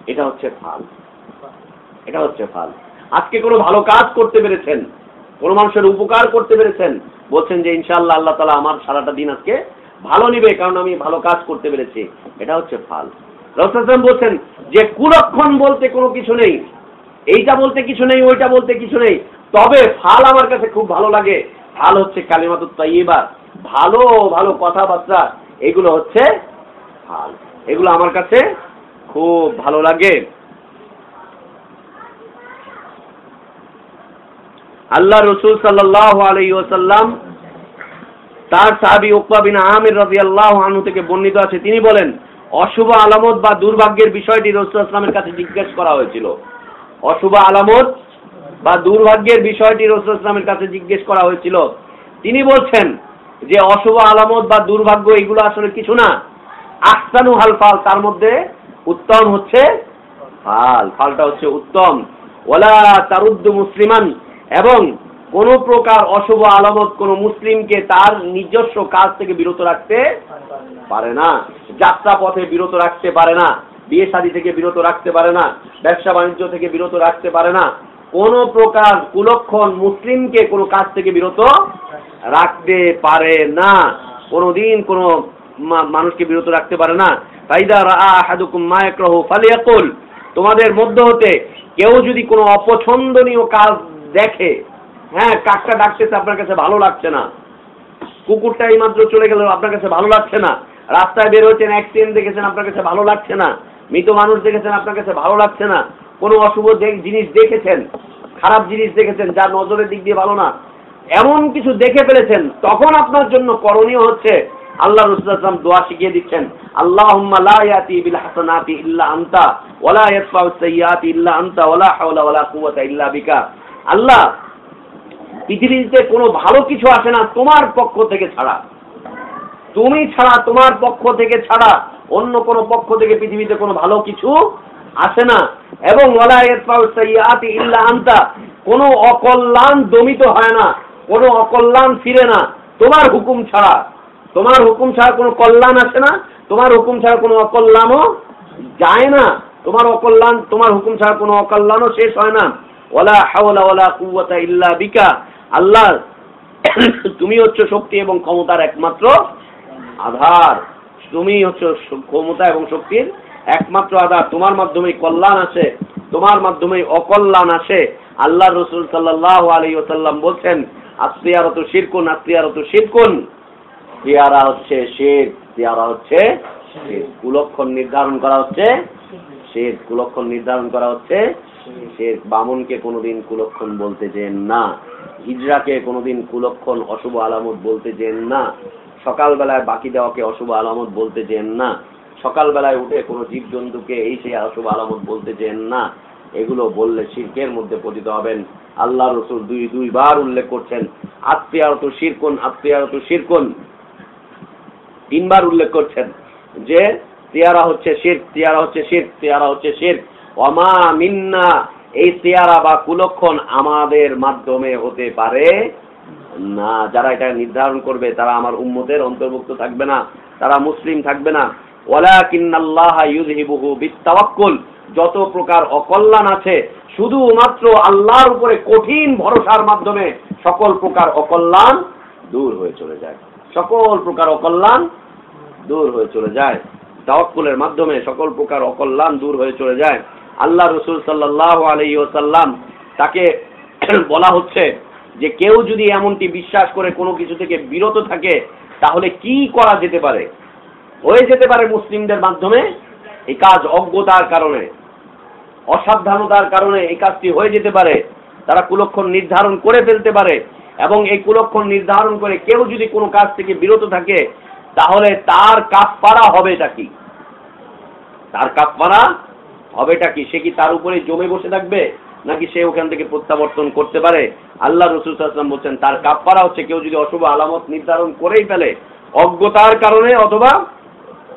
এটা হচ্ছে ফাল। এটা হচ্ছে ফাল। আজকে কোনো ভালো কাজ করতে পেরেছেন, কোনো মানুষের উপকার করতে পেরেছেন, বলছেন যে ইনশাআল্লাহ আল্লাহ তালা আমার সারাটা দিন আজকে ভালো নিবে, কারণ আমি ভালো কাজ করতে পেরেছি। এটা হচ্ছে ফাল। রসম বলছেন যে কুলক্ষণ বলতে কোনো কিছু নেই, এইটা বলতে কিছু নেই, ওইটা বলতে কিছু নেই। তবে ফাল আমার কাছে খুব ভালো লাগে। ফাল হচ্ছে কালিমাতুত তাইয়্যিবা ভালো ভালো কথাবার্তা, এগুলো হচ্ছে ফাল এগুলো আমার কাছে খুব ভালো লাগে। আল্লাহ রসুল সাল্লাহ আলাই ওসাল্লাম তার সাহাবি উকবা বিন আমির রাদিয়াল্লাহু আনহু থেকে বর্ণিত আছে। তিনি বলেন, অশুভ আলামত বা দুর্ভাগ্যের বিষয়টি রাসূলুল্লাহ সাল্লামের কাছে জিজ্ঞেস করা হয়েছিল। অশুভ আলামত বা দুর্ভাগ্যের বিষয়টি রাসূলুল্লাহ সাল্লামের কাছে জিজ্ঞেস করা হয়েছিল। তিনি বলছেন যে অশুভ আলামত বা দুর্ভাগ্য এগুলো আসলে কিছু না। আস্তানু হাল ফাল, তার মধ্যে উত্তম হচ্ছে ফাল। ফালটা হচ্ছে উত্তম। ওলা তারুদ্দু মুসলিমান, এবং কোন প্রকার অশুভ আলামত কোন মুসলিমকে তার নিজস্ব কাজ থেকে বিরত রাখতে পারে না যাত্রা পথে বিরত রাখতে পারে না, বিয়ে শাদী থেকে বিরত রাখতে পারে না, ব্যবসা বাণিজ্য থেকে বিরত রাখতে পারে না। কোন প্রকার কুলক্ষণ মুসলিমকে কোনো কাজ থেকে বিরত রাখতে পারে না। কোনোদিন কোনো মানুষকে বিরত রাখতে পারে না। ফাইদা রা আহাদুকুম মা ইয়াকরাহু ফালিয়াকুল। তোমাদের মধ্য হতে কেউ যদি কোনো অপছন্দনীয় কাজ দেখে হ্যাঁ কাকটা ডাকতেছে আপনার কাছে ভালো লাগছে না। কুকুরটা এই মাত্র চলে গেল, আপনার কাছে ভালো লাগছে না। রাস্তায় বের হচ্ছেন অ্যাক্সিডেন্ট দেখেছেন, আপনার কাছে ভালো লাগছে না। মৃত মানুষ দেখেছেন, আপনার কাছে ভালো লাগছে না। কোনো অশুভ জিনিস দেখেছেন, খারাপ জিনিস দেখেছেন যা নজরের দিক দিয়ে ভালো না, এমন কিছু দেখে ফেলেছেন, তখন আপনার জন্য করণীয় হচ্ছে আল্লাহ রসুলাম দোয়া শিখিয়ে দিচ্ছেন আল্লাহ, পৃথিবীতে কোনো ভালো কিছু আসে না তোমার পক্ষ থেকে ছাড়া। তুমি ছাড়া তোমার পক্ষ থেকে ছাড়া অন্য কোনো পক্ষ থেকে পৃথিবীতে কোনো ভালো কিছু আসে না। এবং ইল্লা আনতা। কোনো অকল্যাণ দমিত হয় না। কোনো অকল্যাণ ফিরে না। তোমার হুকুম ছাড়া। তোমার হুকুম ছাড়া কোনো কল্যাণ আসে না। তোমার হুকুম ছাড়া কোনো অকল্যাণও যায় না। তোমার অকল্যাণ, তোমার হুকুম ছাড়া কোনো অকল্যাণও শেষ হয় না। ওয়ালা হাওলা ওয়ালা কুওয়াতা ইল্লা বিকা। আল্লাহ, তুমি হচ্ছে শক্তি এবং ক্ষমতার একমাত্র আধার। তুমি হচ্ছে ক্ষমতা এবং শক্তির একমাত্র আদা তোমার মাধ্যমে কল্যাণ আসে তোমার মাধ্যমে অকল্যাণ আসে আল্লাহ রসুল সাল্লাহ আলী ওসাল্লাম বলছেন, আত্মীয়ারত শিরকুন আত্মীয়ারত শিরকুন। পেয়ারা হচ্ছে শেখ পেয়ারা হচ্ছে কুলক্ষণ নির্ধারণ করা হচ্ছে শেখ কুলক্ষণ নির্ধারণ করা হচ্ছে শেখ বামনকে কোনোদিন কুলক্ষণ বলতে যেন না, হিজড়াকে কোনোদিন কুলক্ষণ অশুভ আলামত বলতে যেন না, সকালবেলায় বাকি দেওয়াকে অশুভ আলামত বলতে যেন না সকালবেলায় উঠে কোনো জীবজন্তুকে এই সেই অশুভ আলামত বলতে যেন না। এগুলো বললে শিরকের মধ্যে পতিত হবেন। আল্লাহ রসুল দুই দুইবার উল্লেখ করছেন, আত্মীয়ারত শিরকুন আত্মীয়ারত শিরকুন। তিনবার উল্লেখ করছেন যে, তিয়ারা হচ্ছে শির, তিয়ারা হচ্ছে শির, তিয়ারা হচ্ছে শির। অমা মিন্না। এই তিয়ারা বা কুলক্ষণ আমাদের মাধ্যমে হতে পারে না। যারা এটা নির্ধারণ করবে, তারা আমার উম্মতের অন্তর্ভুক্ত থাকবে না, তারা মুসলিম থাকবে না। যত প্রকার অকল্যাণ আছে, শুধুমাত্র আল্লাহর উপরে কঠিন ভরসার মাধ্যমে সকল প্রকার অকল্যাণ দূর হয়ে চলে যায়। সকল প্রকার অকল্যাণ দূর হয়ে চলে যায়। তাওয়াক্কুলের মাধ্যমে সকল প্রকার অকল্যাণ দূর হয়ে চলে যায়। আল্লাহ রসুল সাল্লাহ আলাইহি ওসাল্লাম তাকে বলা হচ্ছে যে, কেউ যদি এমনটি বিশ্বাস করে কোনো কিছু থেকে বিরত থাকে, তাহলে কি করা যেতে পারে? হয়ে যেতে পারে মুসলিমদের মাধ্যমে, এই কাজ অজ্ঞতার কারণে, অসাবধানতার কারণে এই কাজটি হয়ে যেতে পারে। তারা কুলক্ষণ নির্ধারণ করে ফেলতে পারে এবং এই কুলক্ষণ নির্ধারণ করে কেউ যদি কোনো কাজ থেকে বিরত থাকে, তাহলে তার কাপপাড়া হবেটা কি? তার কাপপাড়া হবেটা কি? সে কি তার উপরে জমে বসে থাকবে, নাকি সে ওখান থেকে প্রত্যাবর্তন করতে পারে? আল্লাহ রসুল সাল্লাম বলছেন, তার কাপপাড়া হচ্ছে কেউ যদি অশুভ আলামত নির্ধারণ করেই ফেলে, অজ্ঞতার কারণে অথবা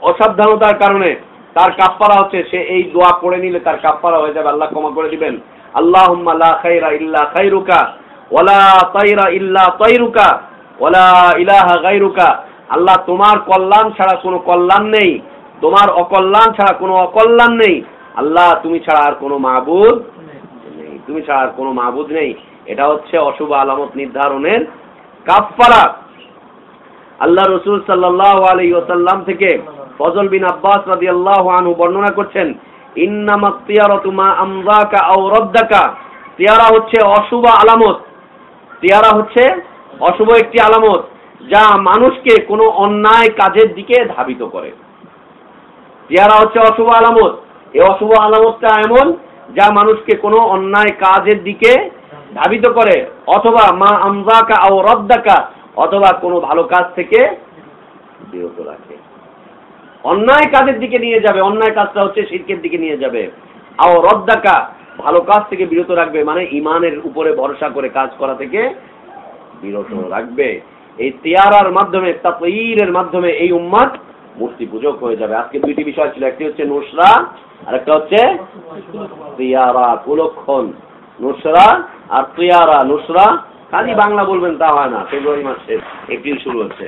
অসাবধানতার কারণে তার কাপ্পারা হচ্ছে, সে এই দোয়া পড়ে নিলে তার কাপ্পারা হয়ে যাবে। আল্লাহ ক্ষমা করে দিবেন। আল্লাহুম্মা লা খাইরা ইল্লা খাইরুকা ওয়ালা তাইরা ইল্লা তাইরুকা ওয়ালা ইলাহা গায়রুকা। আল্লাহ, তোমার কল্যাণ ছাড়া কোনো কল্যাণ নেই। তোমার অকল্যাণ ছাড়া কোনো অকল্যাণ নেই। আল্লাহ, তুমি ছাড়া আর কোনো মাহবুদ নেই। তুমি ছাড়া আর কোনো মাহবুদ নেই। এটা হচ্ছে অশুভ আলামত নির্ধারণের কাফফারা। আল্লাহ রসুল সাল্লাহ আলী ওসাল্লাম থেকে ফজল বিন আব্বাস রাদিয়াল্লাহু আনহু বর্ণনা করছেন, ইন্নামা তিয়ারাতু মা আমদাকা আও রদ্দাকা। তিয়ারা হচ্ছে অশুভ আলামত। তিয়ারা হচ্ছে অশুভ একটি আলামত যা মানুষকে কোনো অন্যায় কাজের দিকে ধাবিত করে। তিয়ারা হচ্ছে অশুভ আলামত। এই অশুভ আলামতটা এমন যা মানুষকে কোনো অন্যায় কাজের দিকে ধাবিত করে, অথবা মা আমদাকা আও রদ্দাকা, অথবা কোনো ভালো কাজ থেকে বিরত রাখে। অন্যায় কাজের দিকে নিয়ে যাবে, অন্যায় কাজটা হচ্ছে শিরকের দিকে নিয়ে যাবে। আও রদ্দাকা, ভালো কাজ থেকে বিরত রাখবে মানে ইমানের উপরে ভরসা করে কাজ করা থেকে বিরত রাখবে। এই তিয়ারার মাধ্যমে তাতঈরের মাধ্যমে এই উম্মাদ মূর্তি পূজক হয়ে যাবে। আজকে দুইটি বিষয় ছিল, একটি হচ্ছে নুসরা আর একটা হচ্ছে তিয়ারা কুলক্ষণ নুসরা আর তিয়ারা। নুসরা, খালি বাংলা বলবেন তা হয় না, ফেব্রুয়ারি মাসে এপ্রিল শুরু হচ্ছে।